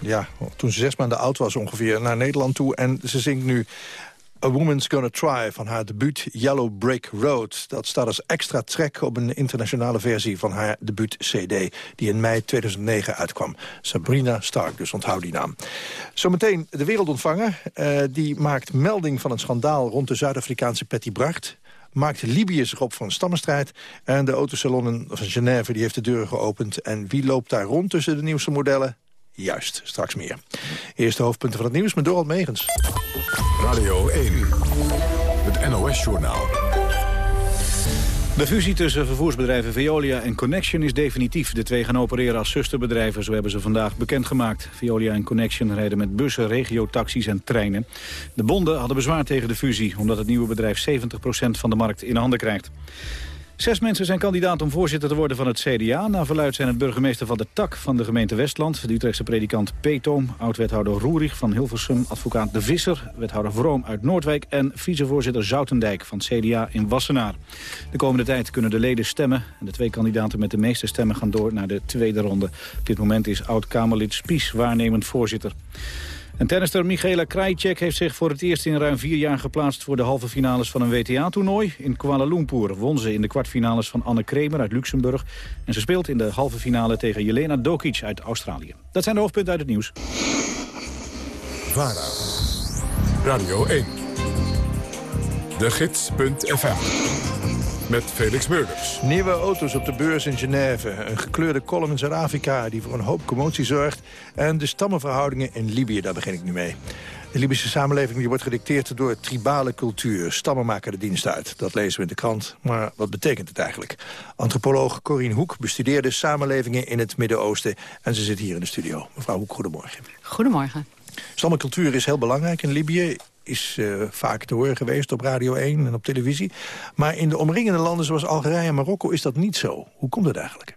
ja, toen ze zes maanden oud was ongeveer naar Nederland toe. En ze zingt nu A Woman's Gonna Try van haar debuut Yellow Brick Road. Dat staat als extra track op een internationale versie van haar debuut-cd... die in mei 2009 uitkwam. Sabrina Stark, dus onthoud die naam. Zometeen de wereldontvanger. eh, die maakt melding van een schandaal rond de Zuid-Afrikaanse Patty Bracht maakt Libië zich op een stammenstrijd. En de autosalon van Genève die heeft de deuren geopend. En wie loopt daar rond tussen de nieuwste modellen? Juist, straks meer. Eerste hoofdpunten van het nieuws met Dorald Megens. Radio 1, het NOS-journaal. De fusie tussen vervoersbedrijven Veolia en Connection is definitief. De twee gaan opereren als zusterbedrijven, zo hebben ze vandaag bekendgemaakt. Veolia en Connection rijden met bussen, regiotaxis en treinen. De bonden hadden bezwaar tegen de fusie... omdat het nieuwe bedrijf 70% van de markt in handen krijgt. Zes mensen zijn kandidaat om voorzitter te worden van het CDA. Na verluid zijn het burgemeester van de Tak van de gemeente Westland... de Utrechtse predikant Peetoom, oud-wethouder Roerig van Hilversum... advocaat De Visser, wethouder Vroom uit Noordwijk... en vicevoorzitter Zoutendijk van het CDA in Wassenaar. De komende tijd kunnen de leden stemmen. En de twee kandidaten met de meeste stemmen gaan door naar de tweede ronde. Op dit moment is oud-Kamerlid Spies waarnemend voorzitter. En tennister Michaela Krajicek heeft zich voor het eerst in ruim vier jaar geplaatst voor de halve finales van een WTA-toernooi. In Kuala Lumpur won ze in de kwartfinales van Anne Kremer uit Luxemburg. En ze speelt in de halve finale tegen Jelena Dokic uit Australië. Dat zijn de hoofdpunten uit het nieuws. VARA, Radio 1, de gids.fm, met Felix Meurders. Nieuwe auto's op de beurs in Genève. Een gekleurde column in Zuid-Afrika die voor een hoop commotie zorgt. En de stammenverhoudingen in Libië, daar begin ik nu mee. De Libische samenleving die wordt gedicteerd door tribale cultuur. Stammen maken de dienst uit. Dat lezen we in de krant. Maar wat betekent het eigenlijk? Antropoloog Corine Hoek bestudeerde samenlevingen in het Midden-Oosten. En ze zit hier in de studio. Mevrouw Hoek, goedemorgen. Goedemorgen. Stammencultuur is heel belangrijk in Libië. Is eh, vaak te horen geweest op Radio 1 en op televisie. Maar in de omringende landen zoals Algerije en Marokko is dat niet zo. Hoe komt dat eigenlijk?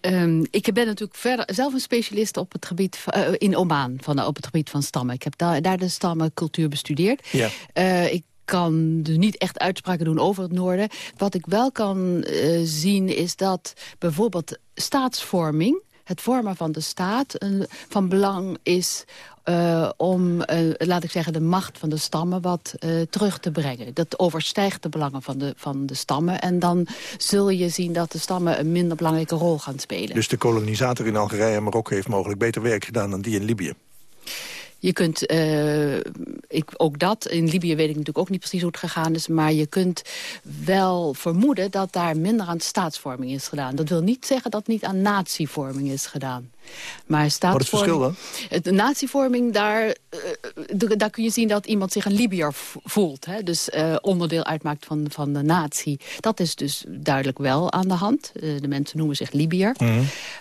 Ehm, ik ben natuurlijk verder, zelf een specialist op het gebied van- eh, in Oman, van, op het gebied van stammen. Ik heb daar, daar de stammencultuur bestudeerd. Ja. Eh, ik kan dus niet echt uitspraken doen over het noorden. Wat ik wel kan zien is dat bijvoorbeeld staatsvorming... het vormen van de staat van belang is... eh, om, eh, laat ik zeggen, de macht van de stammen wat eh, terug te brengen. Dat overstijgt de belangen van de, van de stammen. En dan zul je zien dat de stammen een minder belangrijke rol gaan spelen. Dus de kolonisator in Algerije en Marokko heeft mogelijk beter werk gedaan dan die in Libië. Je kunt, eh, ik, ook dat, in Libië weet ik natuurlijk ook niet precies hoe het gegaan is... maar je kunt wel vermoeden dat daar minder aan staatsvorming is gedaan. Dat wil niet zeggen dat niet aan natievorming is gedaan. Maar staatsvorming, Wat is het verschil dan? De natievorming, daar, eh, daar kun je zien dat iemand zich een Libiër voelt. Hè? Dus eh, onderdeel uitmaakt van, van de natie. Dat is dus duidelijk wel aan de hand. De mensen noemen zich Libiër.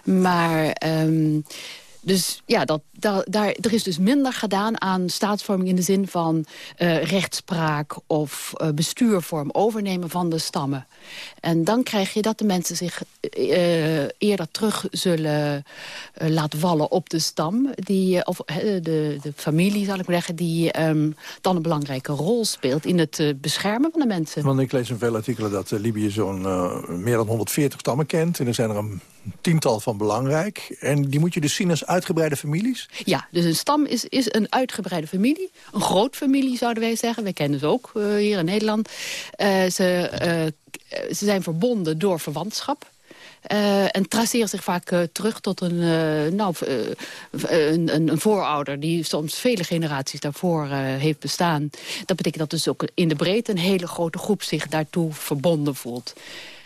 Maar... ehm, dus ja, dat, da- daar, er is dus minder gedaan aan staatsvorming in de zin van eh, rechtspraak of eh, bestuurvorm, overnemen van de stammen. En dan krijg je dat de mensen zich eh, eerder terug zullen laten vallen op de stam. Die, of de, de familie, zal ik maar zeggen, die ehm, dan een belangrijke rol speelt in het beschermen van de mensen. Want ik lees in veel artikelen dat Libië zo'n meer dan 140 stammen kent. En er zijn er een tiental van belangrijk. En die moet je dus zien als uitgebreide families? Ja, dus een stam is, is een uitgebreide familie. Een grootfamilie zouden wij zeggen. Wij kennen ze ook eh, hier in Nederland. Eh, ze, eh, ze zijn verbonden door verwantschap. En traceren zich vaak terug tot een, nou, een, een, een voorouder... die soms vele generaties daarvoor heeft bestaan. Dat betekent dat dus ook in de breedte... een hele grote groep zich daartoe verbonden voelt.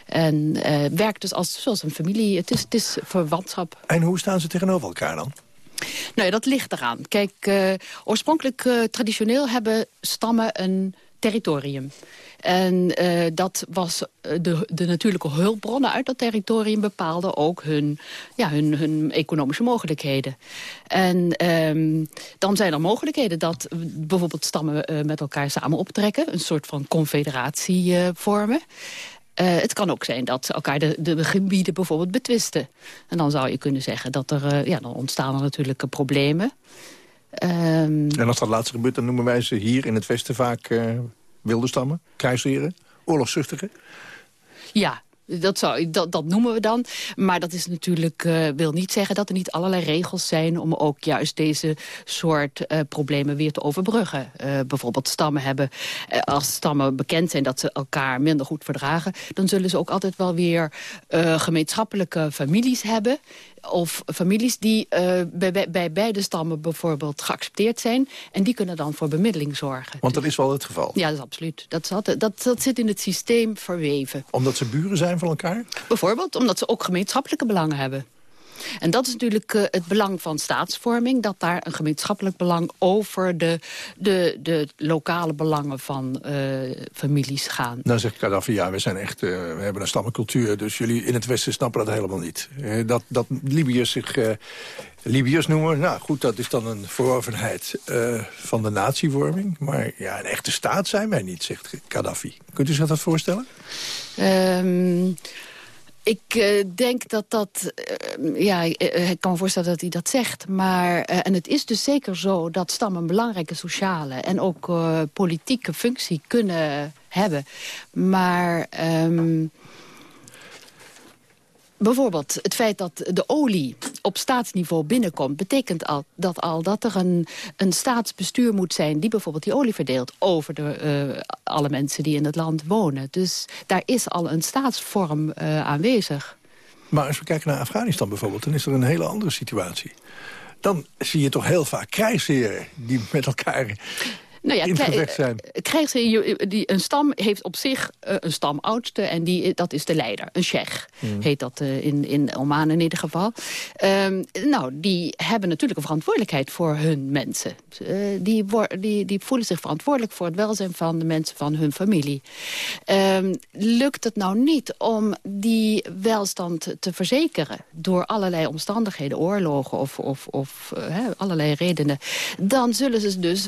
En eh, werkt dus als, zoals een familie. Het is, het is verwantschap. En hoe staan ze tegenover elkaar dan? Nou ja, dat ligt eraan. Kijk, eh, oorspronkelijk, eh, traditioneel hebben stammen een territorium. En dat was de, de natuurlijke hulpbronnen uit dat territorium bepaalden ook hun, ja, hun, hun economische mogelijkheden. En ehm, dan zijn er mogelijkheden dat bijvoorbeeld stammen met elkaar samen optrekken. Een soort van confederatie vormen. Eh, het kan ook zijn dat elkaar de, de gebieden bijvoorbeeld betwisten. En dan zou je kunnen zeggen dat er, eh, ja, dan ontstaan er natuurlijk problemen. Ehm, En als dat laatste gebeurt, dan noemen wij ze hier in het Westen vaak eh, wilde stammen, kruisheren, oorlogszuchtigen. ja, Dat, zou, dat, dat noemen we dan. Maar dat is natuurlijk, eh, wil niet zeggen dat er niet allerlei regels zijn... om ook juist deze soort eh, problemen weer te overbruggen. Eh, bijvoorbeeld stammen hebben, als stammen bekend zijn dat ze elkaar minder goed verdragen... dan zullen ze ook altijd wel weer gemeenschappelijke families hebben of families die eh, bij, bij- beide stammen bijvoorbeeld geaccepteerd zijn. En die kunnen dan voor bemiddeling zorgen. Want dat is wel het geval. Ja, dat is absoluut. Dat, altijd- dat, dat zit in het systeem verweven. Omdat ze buren zijn van elkaar? Bijvoorbeeld omdat ze ook gemeenschappelijke belangen hebben. En dat is natuurlijk eh, het belang van staatsvorming... dat daar een gemeenschappelijk belang over de, de, de lokale belangen van eh, families gaan. Dan zegt Gaddafi, ja, we, zijn echt, eh, we hebben een stammencultuur... dus jullie in het Westen snappen dat helemaal niet. Dat, dat Libiërs zich Libiërs noemen, nou goed, dat is dan een verworvenheid van de natievorming. Maar ja, een echte staat zijn wij niet, zegt Gaddafi. Kunt u zich dat voorstellen? Ehm, ik eh, denk dat dat... eh, ja, eh, ik kan me voorstellen dat hij dat zegt. Maar, en het is dus zeker zo dat stammen een belangrijke sociale... en ook politieke functie kunnen hebben. Maar... ehm, Bijvoorbeeld het feit dat de olie op staatsniveau binnenkomt... betekent al dat, al dat er een, een staatsbestuur moet zijn... die bijvoorbeeld die olie verdeelt over de, eh, alle mensen die in het land wonen. Dus daar is al een staatsvorm eh, aanwezig. Maar als we kijken naar Afghanistan bijvoorbeeld, dan is er een hele andere situatie. Dan zie je toch heel vaak krijgsheren die met elkaar Nou ja, zijn. eh, die, een stam heeft op zich eh, een stamoudste en die, dat is de leider. Een sheikh Hmm. heet dat eh, in, in Oman in ieder geval. Ehm, nou, die hebben natuurlijk een verantwoordelijkheid voor hun mensen. Eh, die, die, die voelen zich verantwoordelijk voor het welzijn van de mensen van hun familie. Ehm, lukt het nou niet om die welstand te verzekeren... door allerlei omstandigheden, oorlogen of, of, of eh, allerlei redenen... dan zullen ze dus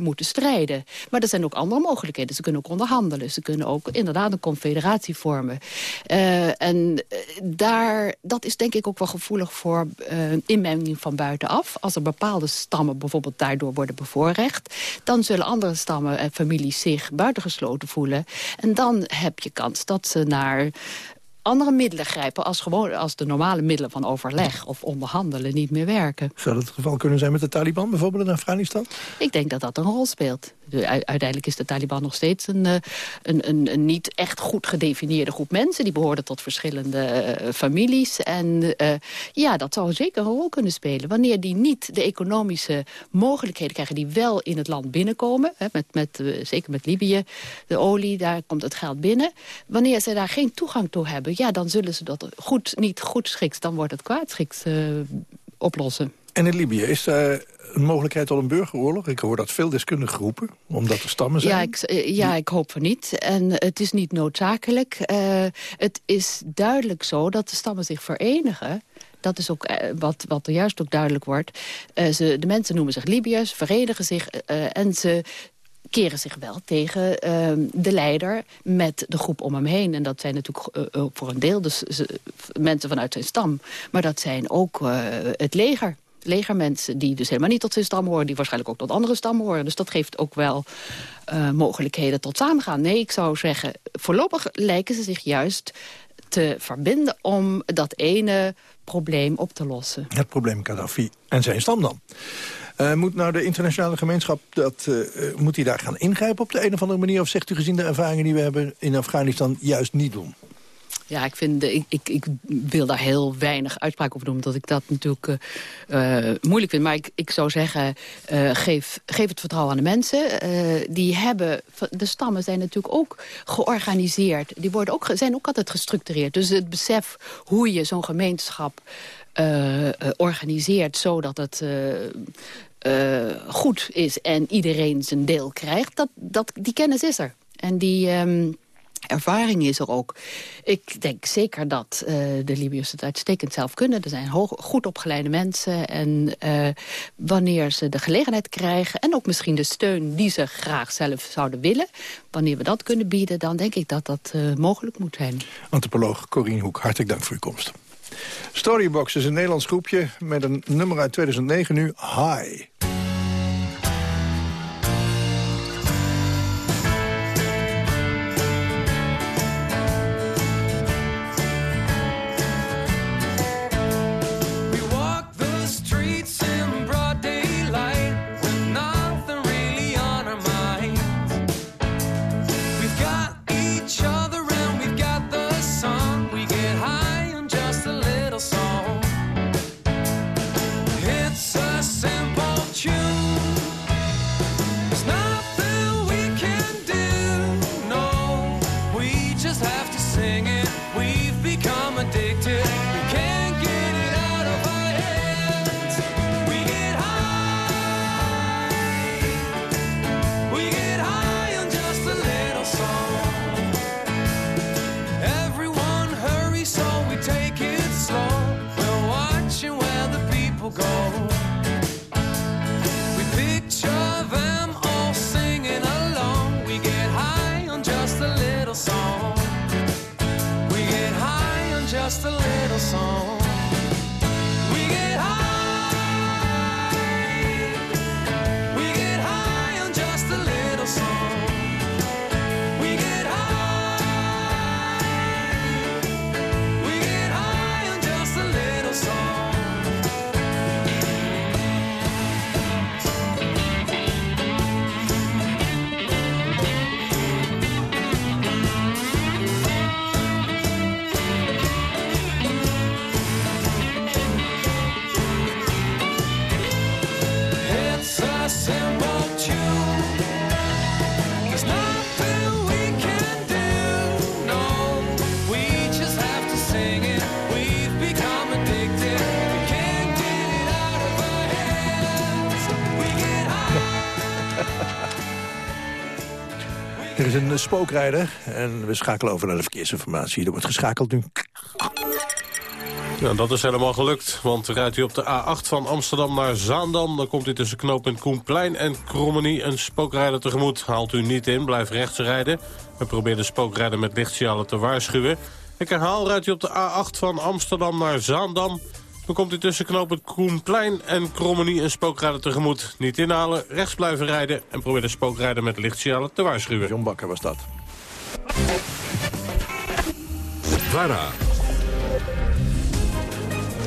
moeten strijden. Maar er zijn ook andere mogelijkheden. Ze kunnen ook onderhandelen. Ze kunnen ook inderdaad een confederatie vormen. Eh, en eh, daar, dat is denk ik ook wel gevoelig voor eh, inmenging van buitenaf. Als er bepaalde stammen bijvoorbeeld daardoor worden bevoorrecht... dan zullen andere stammen en families zich buitengesloten voelen. En dan heb je kans dat ze naar andere middelen grijpen... als, gewoon, als de normale middelen van overleg of onderhandelen niet meer werken. Zou dat het geval kunnen zijn met de Taliban bijvoorbeeld in Afghanistan? Ik denk dat dat een rol speelt. Uiteindelijk is de Taliban nog steeds een, eh, een, een, een niet echt goed gedefinieerde groep mensen. Die behoren tot verschillende eh, families. En eh, ja, dat zou zeker een rol kunnen spelen. Wanneer die niet de economische mogelijkheden krijgen... die wel in het land binnenkomen, hè, met, met, zeker met Libië, de olie, daar komt het geld binnen. Wanneer ze daar geen toegang toe hebben, ja, dan zullen ze dat goed, niet goed schiks... dan wordt het kwaadschiks oplossen. En in Libië, is daar een mogelijkheid tot een burgeroorlog? Ik hoor dat veel deskundigen roepen, omdat er stammen zijn. Ja, ik, eh, ja, ik hoop van niet. En het is niet noodzakelijk. Eh, het is duidelijk zo dat de stammen zich verenigen. Dat is ook eh, wat, wat er juist ook duidelijk wordt. Eh, ze, de mensen noemen zich Libiërs, verenigen zich eh, en ze keren zich wel tegen eh, de leider met de groep om hem heen. En dat zijn natuurlijk eh, eh, voor een deel dus, ze- mensen vanuit zijn stam. Maar dat zijn ook eh, het leger legermensen die dus helemaal niet tot zijn stam horen... die waarschijnlijk ook tot andere stammen horen. Dus dat geeft ook wel eh, mogelijkheden tot samengaan. Nee, ik zou zeggen, voorlopig lijken ze zich juist te verbinden... om dat ene probleem op te lossen. Het probleem Gaddafi en zijn stam dan. Eh, moet nou de internationale gemeenschap, dat, eh, moet die daar gaan ingrijpen op de een of andere manier? Of zegt u gezien de ervaringen die we hebben in Afghanistan juist niet doen? Ja, ik, vind, ik, ik, ik wil daar heel weinig uitspraak over doen... omdat ik dat natuurlijk eh, eh, moeilijk vind. Maar ik, ik zou zeggen, eh, geef, geef het vertrouwen aan de mensen. Die hebben, de stammen zijn natuurlijk ook georganiseerd. Die worden ook, zijn ook altijd gestructureerd. Dus het besef hoe je zo'n gemeenschap organiseert... zodat het... goed is en iedereen zijn deel krijgt, dat, dat, die kennis is er. En die ehm, ervaring is er ook. Ik denk zeker dat eh, de Libiërs het uitstekend zelf kunnen. Er zijn hoog, goed opgeleide mensen. En eh, wanneer ze de gelegenheid krijgen... en ook misschien de steun die ze graag zelf zouden willen... wanneer we dat kunnen bieden, dan denk ik dat dat eh, mogelijk moet zijn. Antropoloog Corine Hoek, hartelijk dank voor uw komst. Storybox is een Nederlands groepje met een nummer uit 2009 nu, High. Een spookrijder en we schakelen over naar de verkeersinformatie. Er wordt geschakeld nu. Ja, dat is helemaal gelukt, want rijdt u op de A8 van Amsterdam naar Zaandam... dan komt u tussen knooppunt Koenplein en Krommenie een spookrijder tegemoet. Haalt u niet in, blijf rechts rijden. En probeer de spookrijder met lichtsignalen te waarschuwen. Ik herhaal, rijdt u op de A8 van Amsterdam naar Zaandam... dan komt u tussen knooppunt Koenplein en Krommenie een spookrijder tegemoet. Niet inhalen, rechts blijven rijden... en probeer de spookrijder met lichtsignalen te waarschuwen. John Bakker was dat. VARA.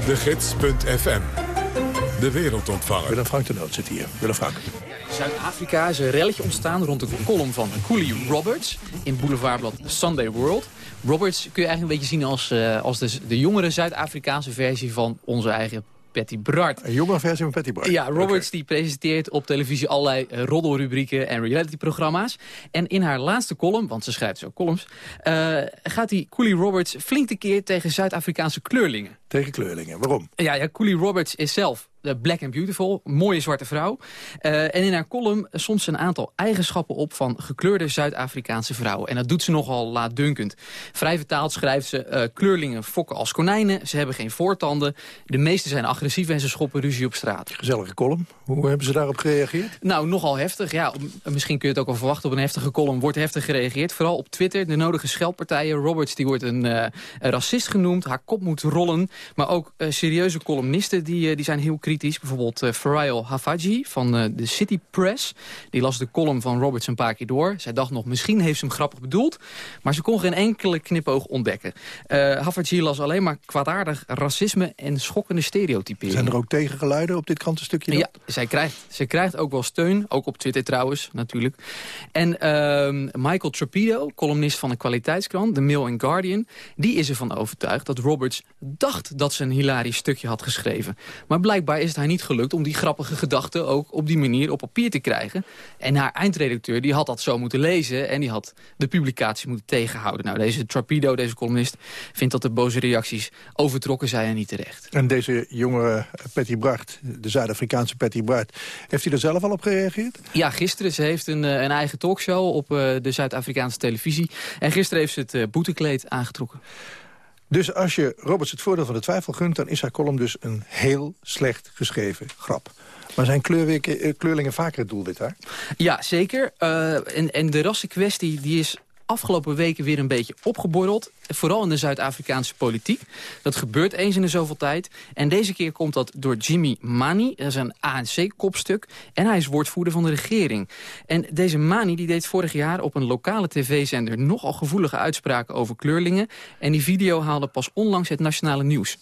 De Gids.fm. De wereldontvanger. Willem Frank de Noot zit hier. Willem Frank. Zuid-Afrika is een relletje ontstaan rond de column van Cooley Roberts in boulevardblad Sunday World. Roberts kun je eigenlijk een beetje zien als, eh, als de, de jongere Zuid-Afrikaanse versie van onze eigen Patty Bart. Een jongere versie van Patty Bart. Ja, Roberts die presenteert op televisie allerlei eh, roddelrubrieken en realityprogramma's. En in haar laatste column, want ze schrijft zo columns, eh, gaat die Cooley Roberts flink tekeer tegen Zuid-Afrikaanse kleurlingen. Tegen kleurlingen, waarom? Ja, ja Cooley Roberts is zelf de black and beautiful, mooie zwarte vrouw. Eh, en in haar column soms een aantal eigenschappen op van gekleurde Zuid-Afrikaanse vrouwen. En dat doet ze nogal laatdunkend. Vrij vertaald schrijft ze, eh, kleurlingen fokken als konijnen, ze hebben geen voortanden. De meeste zijn agressief en ze schoppen ruzie op straat. Gezellige column. Hoe hebben ze daarop gereageerd? Nou, nogal heftig. Ja, misschien kun je het ook wel verwachten op een heftige column. Wordt heftig gereageerd. Vooral op Twitter. De nodige scheldpartijen. Roberts die wordt een, eh, racist genoemd. Haar kop moet rollen. Maar ook eh, serieuze columnisten die, eh, die zijn heel kritisch. Bijvoorbeeld uh, Hafaji van de City Press. Die las de column van Roberts een paar keer door. Zij dacht nog, misschien heeft ze hem grappig bedoeld. Maar ze kon geen enkele knipoog ontdekken. Uh, Hafaji las alleen maar kwaadaardig racisme en schokkende stereotyperingen. Zijn er ook tegengeluiden op dit krantenstukje? Ja, zij krijgt, zij krijgt ook wel steun. Ook op Twitter trouwens, natuurlijk. En ehm, Michael Trapido, columnist van een kwaliteitskrant, The Mail and Guardian... die is ervan overtuigd dat Roberts dacht dat ze een hilarisch stukje had geschreven. Maar blijkbaar is het haar niet gelukt om die grappige gedachten... ook op die manier op papier te krijgen. En haar eindredacteur die had dat zo moeten lezen... en die had de publicatie moeten tegenhouden. Nou, deze Trapido, deze columnist, vindt dat de boze reacties overtrokken zijn en niet terecht. En deze jongere Patty Bart, de Zuid-Afrikaanse Patty Heeft hij er zelf al op gereageerd? Ja, gisteren. Ze heeft een, eh, een eigen talkshow op eh, de Zuid-Afrikaanse televisie. En gisteren heeft ze het eh, boetekleed aangetrokken. Dus als je Roberts het voordeel van de twijfel gunt... dan is haar column dus een heel slecht geschreven grap. Maar zijn kleurlingen vaker het doelwit daar? Ja, zeker. En, en de rassenkwestie die is afgelopen weken weer een beetje opgeborreld. Vooral in de Zuid-Afrikaanse politiek. Dat gebeurt eens in de zoveel tijd. En deze keer komt dat door Jimmy Mani. Dat is een ANC-kopstuk. En hij is woordvoerder van de regering. En deze Mani die deed vorig jaar op een lokale tv-zender... nogal gevoelige uitspraken over kleurlingen. En die video haalde pas onlangs het nationale nieuws.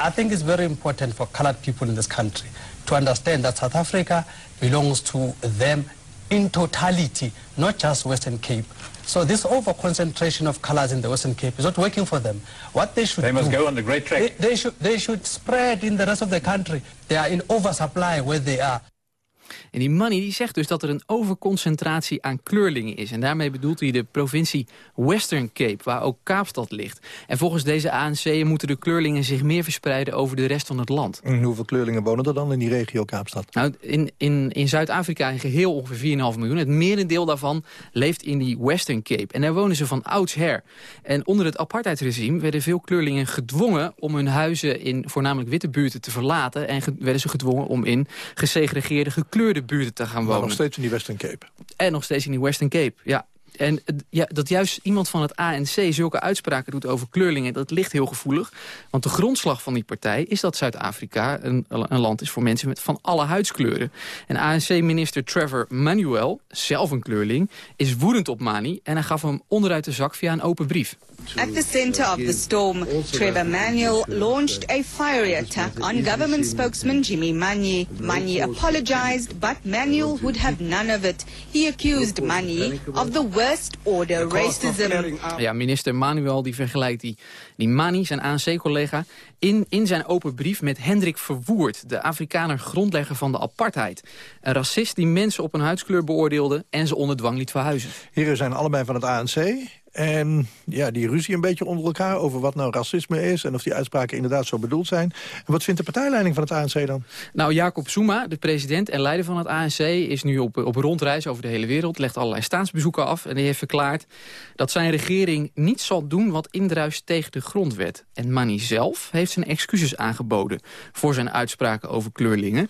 I think it's very important for colored people in this country to understand that South Africa belongs to them in totality, not just Western Cape. So this over-concentration of colors in the Western Cape is not working for them. What they should They must do, go on the great trek. They, they should, they should spread in the rest of the country. They are in oversupply where they are. En die money die zegt dus dat er een overconcentratie aan kleurlingen is. En daarmee bedoelt hij de provincie Western Cape, waar ook Kaapstad ligt. En volgens deze ANC moeten de kleurlingen zich meer verspreiden over de rest van het land. En hoeveel kleurlingen wonen er dan in die regio Kaapstad? Nou, in, in, in Zuid-Afrika in geheel ongeveer 4,5 miljoen. Het merendeel daarvan leeft in die Western Cape. En daar wonen ze van oudsher. En onder het apartheidsregime werden veel kleurlingen gedwongen... om hun huizen in voornamelijk witte buurten te verlaten. En werden ze gedwongen om in gesegregeerde, gekleurde buurten te gaan Maar wonen. nog steeds in die Western Cape. En nog steeds in die Western Cape, ja. En ja, dat juist iemand van het ANC zulke uitspraken doet over kleurlingen... dat ligt heel gevoelig. Want de grondslag van die partij is dat Zuid-Afrika... Een, een land is voor mensen met van alle huidskleuren. En ANC-minister Trevor Manuel, zelf een kleurling... is woedend op Mani en hij gaf hem onderuit de zak via een open brief. At the center of the storm, Trevor Manuel launched a fiery attack on government spokesman Jimmy Manyi. Manyi apologized, but Manuel would have none of it. He accused Manyi of the worst order racism. Ja, minister Manuel die vergelijkt die, die zijn ANC-collega... In, in zijn open brief met Hendrik Verwoerd... de Afrikaner grondlegger van de apartheid. Een racist die mensen op hun huidskleur beoordeelde... en ze onder dwang liet verhuizen. Heren zijn allebei van het ANC. En ja, die ruzie een beetje onder elkaar over wat nou racisme is... en of die uitspraken inderdaad zo bedoeld zijn. En wat vindt de partijleiding van het ANC dan? Nou, Jacob Zuma, de president en leider van het ANC... is nu op, op rondreis over de hele wereld, legt allerlei staatsbezoeken af... en die heeft verklaard dat zijn regering niet zal doen... wat indruist tegen de grondwet. En Mani zelf heeft zijn excuses aangeboden... voor zijn uitspraken over kleurlingen.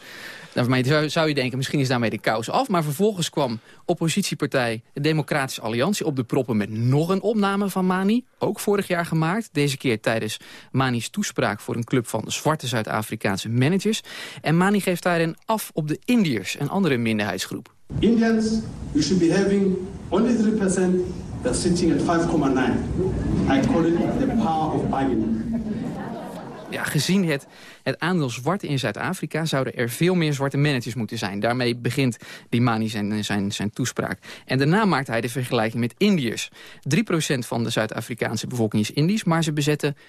Daarmee zou, zou je denken, misschien is daarmee de kous af. Maar vervolgens kwam oppositiepartij de Democratische Alliantie op de proppen... met nog een opname van Mani, ook vorig jaar gemaakt. Deze keer tijdens Mani's toespraak voor een club van zwarte Zuid-Afrikaanse managers. En Mani geeft daarin af op de Indiërs, een andere minderheidsgroep. Indians, you should be having only 3% that's sitting at 5,9. I call it the power of bargaining. Ja, gezien het, het aandeel zwarte in Zuid-Afrika... zouden er veel meer zwarte managers moeten zijn. Daarmee begint die Mani zijn, zijn, zijn toespraak. En daarna maakt hij de vergelijking met Indiërs. 3% van de Zuid-Afrikaanse bevolking is Indisch... maar ze bezetten 5,9%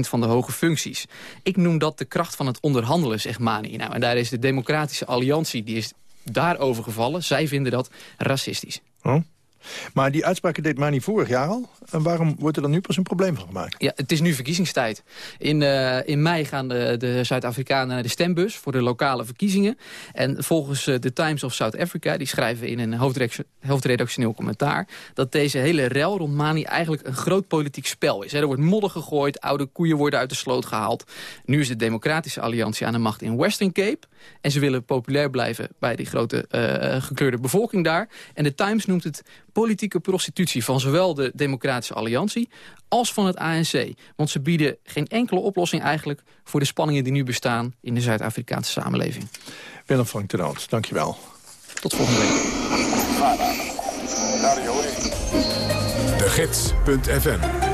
van de hoge functies. Ik noem dat de kracht van het onderhandelen, zegt Mani. Nou, en daar is de Democratische Alliantie... die is daarover gevallen. Zij vinden dat racistisch. Oh. Maar die uitspraken deed Mani vorig jaar al. En waarom wordt er dan nu pas een probleem van gemaakt? Ja, het is nu verkiezingstijd. In, uh, in mei gaan de, de Zuid-Afrikanen naar de stembus voor de lokale verkiezingen. En volgens uh, de Times of South Africa, die schrijven in een hoofdredactioneel commentaar... dat deze hele rel rond Mani eigenlijk een groot politiek spel is. Er wordt modder gegooid, oude koeien worden uit de sloot gehaald. Nu is de Democratische Alliantie aan de macht in Western Cape. En ze willen populair blijven bij die grote uh, gekleurde bevolking daar. En de Times noemt het politieke prostitutie van zowel de Democratische Alliantie als van het ANC. Want ze bieden geen enkele oplossing eigenlijk voor de spanningen die nu bestaan in de Zuid-Afrikaanse samenleving. Willem Frank Tenoot, dankjewel. Tot volgende week. De Gids.fm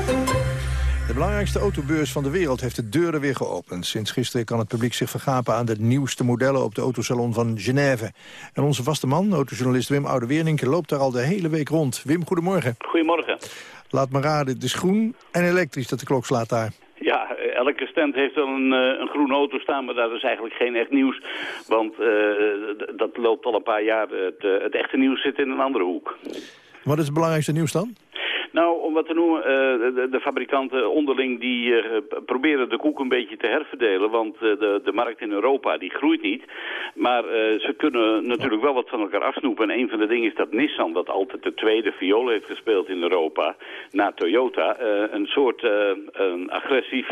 de belangrijkste autobeurs van de wereld heeft de deuren weer geopend. Sinds gisteren kan het publiek zich vergapen aan de nieuwste modellen op de autosalon van Genève. En onze vaste man, autojournalist Wim Oude-Wernink, loopt daar al de hele week rond. Wim, goedemorgen. Goedemorgen. Laat me raden, het is groen en elektrisch dat de klok slaat daar. Ja, elke stand heeft wel een, uh, een groene auto staan, maar dat is eigenlijk geen echt nieuws. Want uh, dat loopt al een paar jaar. Het, uh, het echte nieuws zit in een andere hoek. Wat is het belangrijkste nieuws dan? Nou, om wat te noemen, uh, de, de, fabrikanten onderling die uh, proberen de koek een beetje te herverdelen. Want uh, de, de markt in Europa die groeit niet. Maar ze kunnen natuurlijk wel wat van elkaar afsnoepen. En een van de dingen is dat Nissan, dat altijd de tweede viool heeft gespeeld in Europa, na Toyota, een soort een agressief...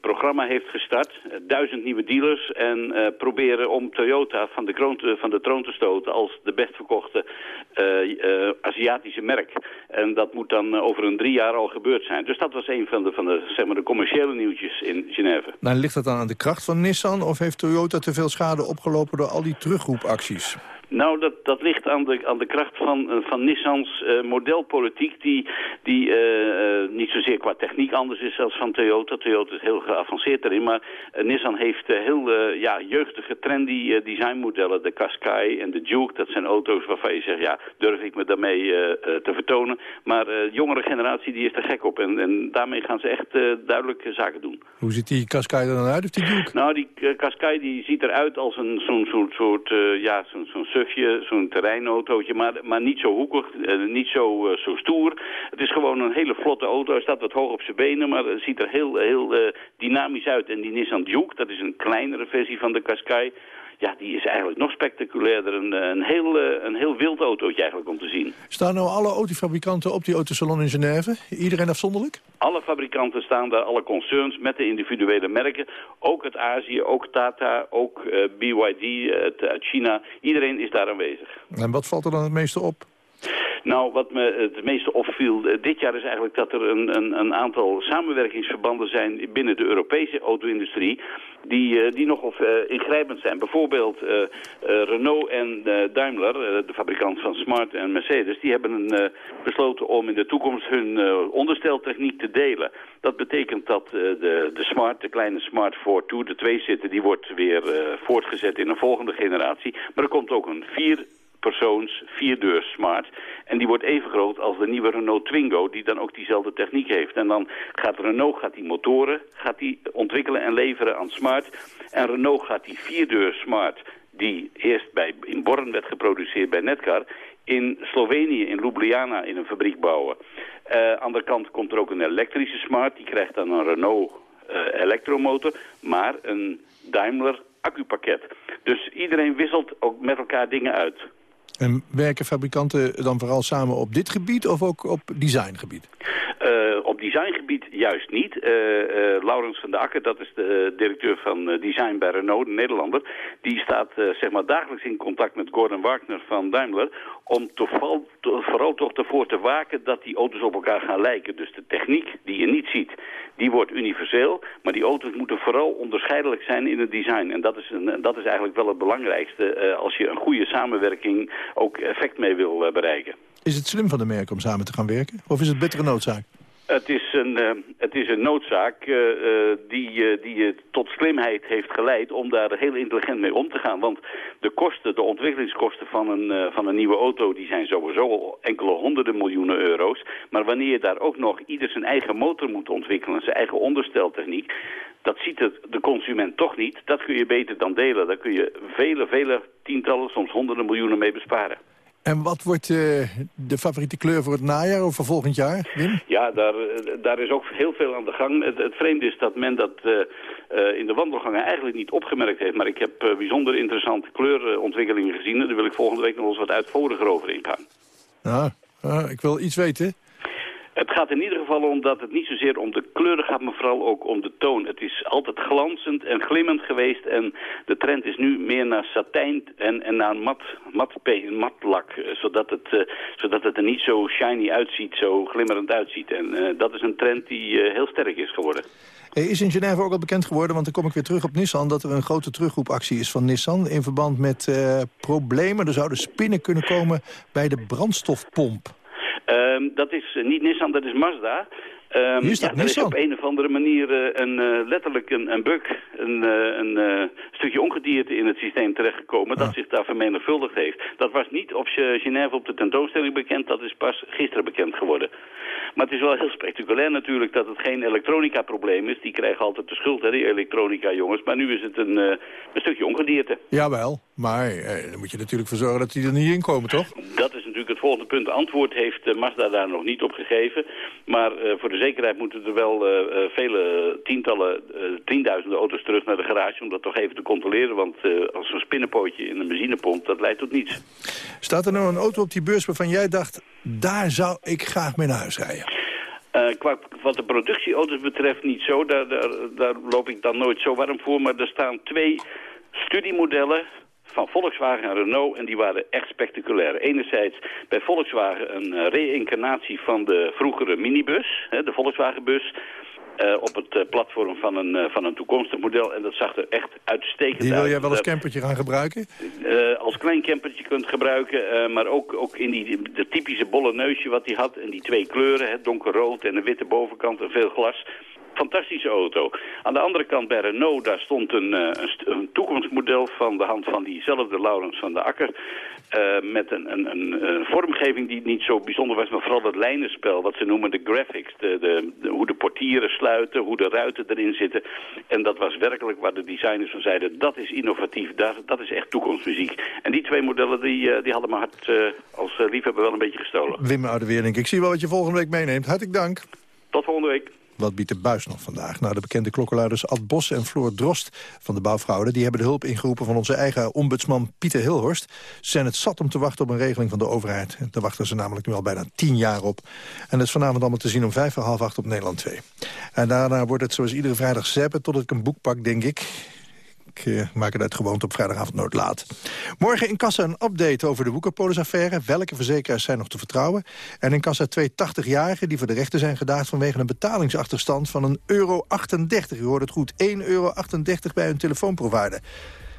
Programma heeft gestart. Duizend nieuwe dealers en proberen om Toyota van de, van de troon te stoten als de best verkochte Aziatische merk. Dat moet dan over een drie jaar al gebeurd zijn. Dus dat was een van de, van de, zeg maar de commerciële nieuwtjes in Genève. Nou, ligt dat dan aan de kracht van Nissan of heeft Toyota te veel schade opgelopen door al die terugroepacties? Nou, dat, dat ligt aan de, aan de kracht van, van Nissans uh, modelpolitiek... die, die uh, uh, niet zozeer qua techniek anders is als van Toyota. Toyota is heel geavanceerd erin. Maar Nissan heeft heel ja, jeugdige, trendy designmodellen. De Qashqai en de Juke, dat zijn auto's waarvan je zegt... ja, durf ik me daarmee te vertonen. Maar de jongere generatie die is er gek op. En, en daarmee gaan ze echt duidelijk zaken doen. Hoe ziet die Qashqai er dan uit, of die Juke? Nou, die Qashqai die ziet eruit als een zo'n soort, soort ja, zo'n zo'n zo'n terreinautootje, maar, maar niet zo hoekig, uh, niet zo, uh, zo stoer. Het is gewoon een hele vlotte auto. Hij staat wat hoog op zijn benen, maar het ziet er heel, heel uh, dynamisch uit. En die Nissan Juke, dat is een kleinere versie van de Qashqai ja, die is eigenlijk nog spectaculairder. Een, een, heel, een heel wild autootje eigenlijk om te zien. Staan nou alle autofabrikanten op die autosalon in Genève? Iedereen afzonderlijk? Alle fabrikanten staan daar, alle concerns met de individuele merken. Ook uit Azië, ook Tata, ook uh, BYD uit China. Iedereen is daar aanwezig. En wat valt er dan het meeste op? Nou, wat me het meeste opviel eh, dit jaar is eigenlijk dat er een, een, een aantal samenwerkingsverbanden zijn binnen de Europese auto-industrie die, eh, die nogal eh, ingrijpend zijn. Bijvoorbeeld Renault en eh, Daimler, de fabrikant van Smart en Mercedes, die hebben een, besloten om in de toekomst hun ondersteltechniek te delen. Dat betekent dat de, de Smart, de kleine Smart 4 de twee zitten, die wordt weer voortgezet in een volgende generatie. Maar er komt ook een vier persoons vierdeurs smart. En die wordt even groot als de nieuwe Renault Twingo, die dan ook diezelfde techniek heeft. En dan gaat Renault gaat die motoren gaat die ontwikkelen en leveren aan smart. En Renault gaat die vierdeurs smart, die eerst bij, in Born werd geproduceerd bij Netcar, in Slovenië, in Ljubljana, in een fabriek bouwen. Eh, aan de kant komt er ook een elektrische smart, die krijgt dan een Renault eh, elektromotor, maar een Daimler accupakket. Dus iedereen wisselt ook met elkaar dingen uit. En werken fabrikanten dan vooral samen op dit gebied of ook op designgebied? Eh, op designgebied juist niet. Eh, eh, Laurens van de Akker, dat is de directeur van eh, design bij Renault, de Nederlander. Die staat eh, zeg maar dagelijks in contact met Gordon Wagner van Daimler... om vooral toch ervoor te waken dat die auto's op elkaar gaan lijken. Dus de techniek die je niet ziet, die wordt universeel. Maar die auto's moeten vooral onderscheidelijk zijn in het design. En dat is, een, dat is eigenlijk wel het belangrijkste... eh, als je een goede samenwerking ook effect mee wil eh, bereiken. Is het slim van de merken om samen te gaan werken? Of is het bittere noodzaak? Het is een, eh, het is een noodzaak eh, eh, die, eh, die tot slimheid heeft geleid om daar heel intelligent mee om te gaan. Want de kosten, de ontwikkelingskosten van een, van een nieuwe auto, die zijn sowieso enkele honderden miljoenen euro's. Maar wanneer je daar ook nog ieder zijn eigen motor moet ontwikkelen, zijn eigen ondersteltechniek, dat ziet het, de consument toch niet. Dat kun je beter dan delen. Daar kun je vele, vele tientallen, soms honderden miljoenen mee besparen. En wat wordt eh, de favoriete kleur voor het najaar of voor volgend jaar, Wim? Ja, daar, eh, daar is ook heel veel aan de gang. Het, het vreemde is dat men dat eh, in de wandelgangen eigenlijk niet opgemerkt heeft. Maar ik heb bijzonder interessante kleurontwikkelingen gezien. En daar wil ik volgende week nog eens wat uitvoeriger over ingaan. Nou, ik wil iets weten. Het gaat in ieder geval om dat het niet zozeer om de kleuren gaat, maar vooral ook om de toon. Het is altijd glanzend en glimmend geweest en de trend is nu meer naar satijn en, en naar mat, mat, mat lak, eh, zodat het, eh, zodat het er niet zo shiny uitziet, zo glimmerend uitziet. En eh, dat is een trend die heel sterk is geworden. Is in Genève ook al bekend geworden, want dan kom ik weer terug op Nissan... dat er een grote terugroepactie is van Nissan in verband met problemen. Er zouden spinnen kunnen komen bij de brandstofpomp. Ehm, dat is eh, niet Nissan, dat is Mazda. Ehm, Wie is dat, ja, er is op een of andere manier eh, een, eh, letterlijk een, een bug, een, eh, een stukje ongedierte in het systeem terechtgekomen dat zich daar vermenigvuldigd heeft. Dat was niet op Ge- Genève op de tentoonstelling bekend, dat is pas gisteren bekend geworden. Maar het is wel heel spectaculair natuurlijk dat het geen elektronica-probleem is. Die krijgen altijd de schuld, hè, die elektronica-jongens. Maar nu is het een, een stukje ongedierte. Jawel, maar eh, dan moet je natuurlijk voor zorgen dat die er niet in komen, toch? Dat is natuurlijk het volgende punt. Antwoord heeft Mazda daar nog niet op gegeven. Maar voor de zekerheid moeten er wel eh, eh, vele tientallen, eh, tienduizenden auto's terug naar de garage... om dat toch even te controleren. Want als een spinnenpootje in een benzinepomp, dat leidt tot niets. Staat er nou een auto op die beurs waarvan jij dacht... daar zou ik graag mee naar huis rijden? Qua, wat de productieauto's betreft niet zo. Daar, daar, daar loop ik dan nooit zo warm voor. Maar er staan twee studiemodellen van Volkswagen en Renault en die waren echt spectaculair. Enerzijds bij Volkswagen een uh, reïncarnatie van de vroegere minibus, de Volkswagenbus... Uh, op het uh, platform van een, uh, van een toekomstig model. En dat zag er echt uitstekend uit. Die wil jij wel als campertje gaan gebruiken? als klein campertje kunt gebruiken. maar ook, ook in die de typische bolle neusje wat hij had. En die twee kleuren, hè, donkerrood en een witte bovenkant en veel glas fantastische auto. Aan de andere kant bij Renault, daar stond een, uh, een, een, toekomstmodel van de hand van diezelfde Laurens van de Akker. Uh, met een, een, een, vormgeving die niet zo bijzonder was, maar vooral het lijnenspel, wat ze noemen de graphics. De, de, de, hoe de portieren sluiten, hoe de ruiten erin zitten. En dat was werkelijk waar de designers van zeiden, dat is innovatief, dat, dat is echt toekomstmuziek. En die twee modellen, die, uh, die hadden mijn hart als liefhebber wel een beetje gestolen. Wim Oudeweerink, ik zie wel wat je volgende week meeneemt. Hartelijk dank. Tot volgende week. Wat biedt de buis nog vandaag? Nou, de bekende klokkenluiders Ad Bos en Floor Drost van de bouwfraude... die hebben de hulp ingeroepen van onze eigen ombudsman Pieter Hilhorst. Ze zijn het zat om te wachten op een regeling van de overheid. Daar wachten ze namelijk nu al bijna tien jaar op. En dat is vanavond allemaal te zien om vijf voor half acht op Nederland 2. En daarna wordt het zoals iedere vrijdag zeppen tot ik een boek pak, denk ik. Ik eh, maak het uit gewoonte op vrijdagavond nooit laat. Morgen in Kassa een update over de Woekerpolis-affaire. Welke verzekeraars zijn nog te vertrouwen? En in Kassa twee 80-jarigen die voor de rechter zijn gedaagd... vanwege een betalingsachterstand van een euro 38. U hoort het goed, 1,38 euro bij een telefoonprovider.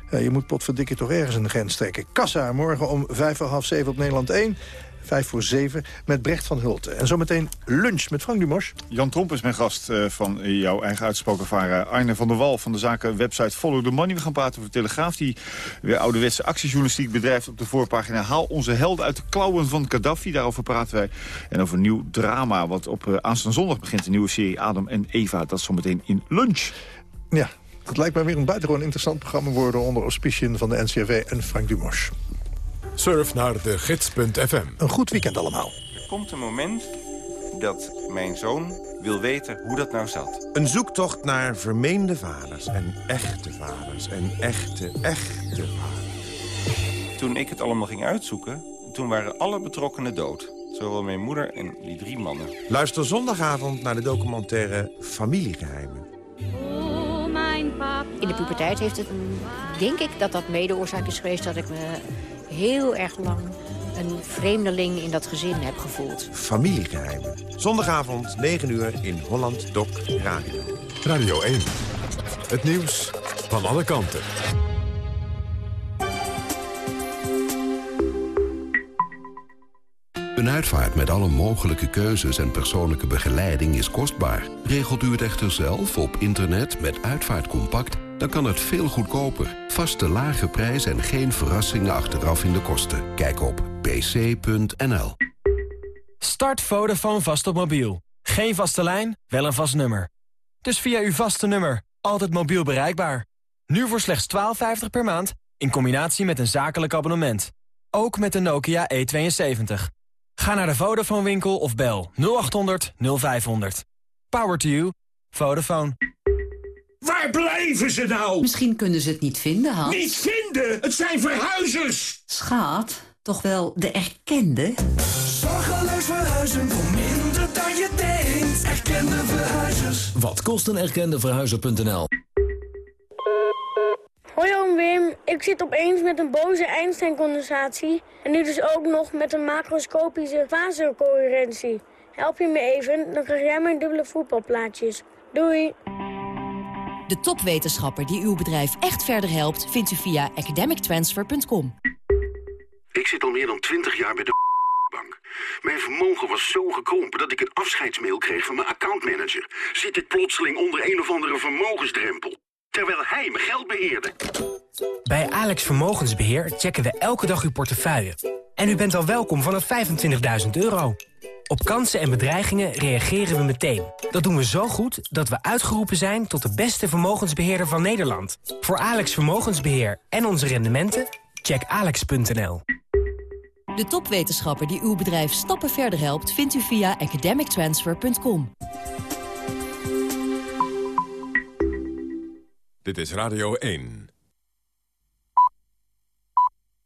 Eh, je moet potverdikke toch ergens een grens trekken. Kassa, morgen om vijf voor half zeven op Nederland 1. Vijf voor zeven met Brecht van Hulten. En zometeen lunch met Frank Dumos. Jan Tromp is mijn gast eh, van jouw eigen uitsproken varen. Arne van der Wal van de zaken website Follow the Money. We gaan praten over de Telegraaf die weer ouderwetse actiejournalistiek bedrijft op de voorpagina. Haal onze helden uit de klauwen van Gaddafi. Daarover praten wij. En over nieuw drama. wat op uh, aanstaande zondag begint. Een nieuwe serie Adam en Eva. Dat zometeen in lunch. Ja, het lijkt mij weer een buitengewoon interessant programma worden... onder auspiciën van de NCRV en Frank Dumos. Surf naar de gids.fm. Een goed weekend allemaal. Er komt een moment dat mijn zoon wil weten hoe dat nou zat. Een zoektocht naar vermeende vaders en echte vaders en echte, echte vaders. Toen ik het allemaal ging uitzoeken, toen waren alle betrokkenen dood. Zowel mijn moeder en die drie mannen. Luister zondagavond naar de documentaire Familiegeheimen. In de puberteit heeft het, denk ik, dat dat mede oorzaak is geweest... dat ik me heel erg lang een vreemdeling in dat gezin heb gevoeld. Familiegeheimen. Zondagavond, 9 uur, in Holland Doc Radio. Radio 1. Het nieuws van alle kanten. Een uitvaart met alle mogelijke keuzes en persoonlijke begeleiding is kostbaar. Regelt u het echter zelf op internet met Uitvaartcompact... dan kan het veel goedkoper. Vaste lage prijs en geen verrassingen achteraf in de kosten. Kijk op pc.nl. Start Vodafone vast op mobiel. Geen vaste lijn, wel een vast nummer. Dus via uw vaste nummer, altijd mobiel bereikbaar. Nu voor slechts 12,50 per maand, in combinatie met een zakelijk abonnement. Ook met de Nokia E72. Ga naar de Vodafone winkel of bel 0800 0500. Power to you. Vodafone. Waar blijven ze nou? Misschien kunnen ze het niet vinden, Hans. Niet vinden? Het zijn verhuizers! Schaat, toch wel de erkende? Zorgeloos verhuizen voor minder dan je denkt. Erkende verhuizers. Wat kost een erkende verhuizer.nl? Hoi oom Wim, ik zit opeens met een boze Einstein-condensatie... en nu dus ook nog met een macroscopische fasecoherentie. Help je me even, dan krijg jij mijn dubbele voetbalplaatjes. Doei! De topwetenschapper die uw bedrijf echt verder helpt... vindt u via academictransfer.com. Ik zit al meer dan 20 jaar bij de bank. Mijn vermogen was zo gekrompen dat ik een afscheidsmail kreeg van mijn accountmanager. Zit ik plotseling onder een of andere vermogensdrempel. Terwijl hij mijn geld beheerde. Bij Alex Vermogensbeheer checken we elke dag uw portefeuille. En u bent al welkom vanaf 25.000 euro. Op kansen en bedreigingen reageren we meteen. Dat doen we zo goed dat we uitgeroepen zijn tot de beste vermogensbeheerder van Nederland. Voor Alex Vermogensbeheer en onze rendementen, check alex.nl. De topwetenschapper die uw bedrijf stappen verder helpt... vindt u via academictransfer.com. Dit is Radio 1.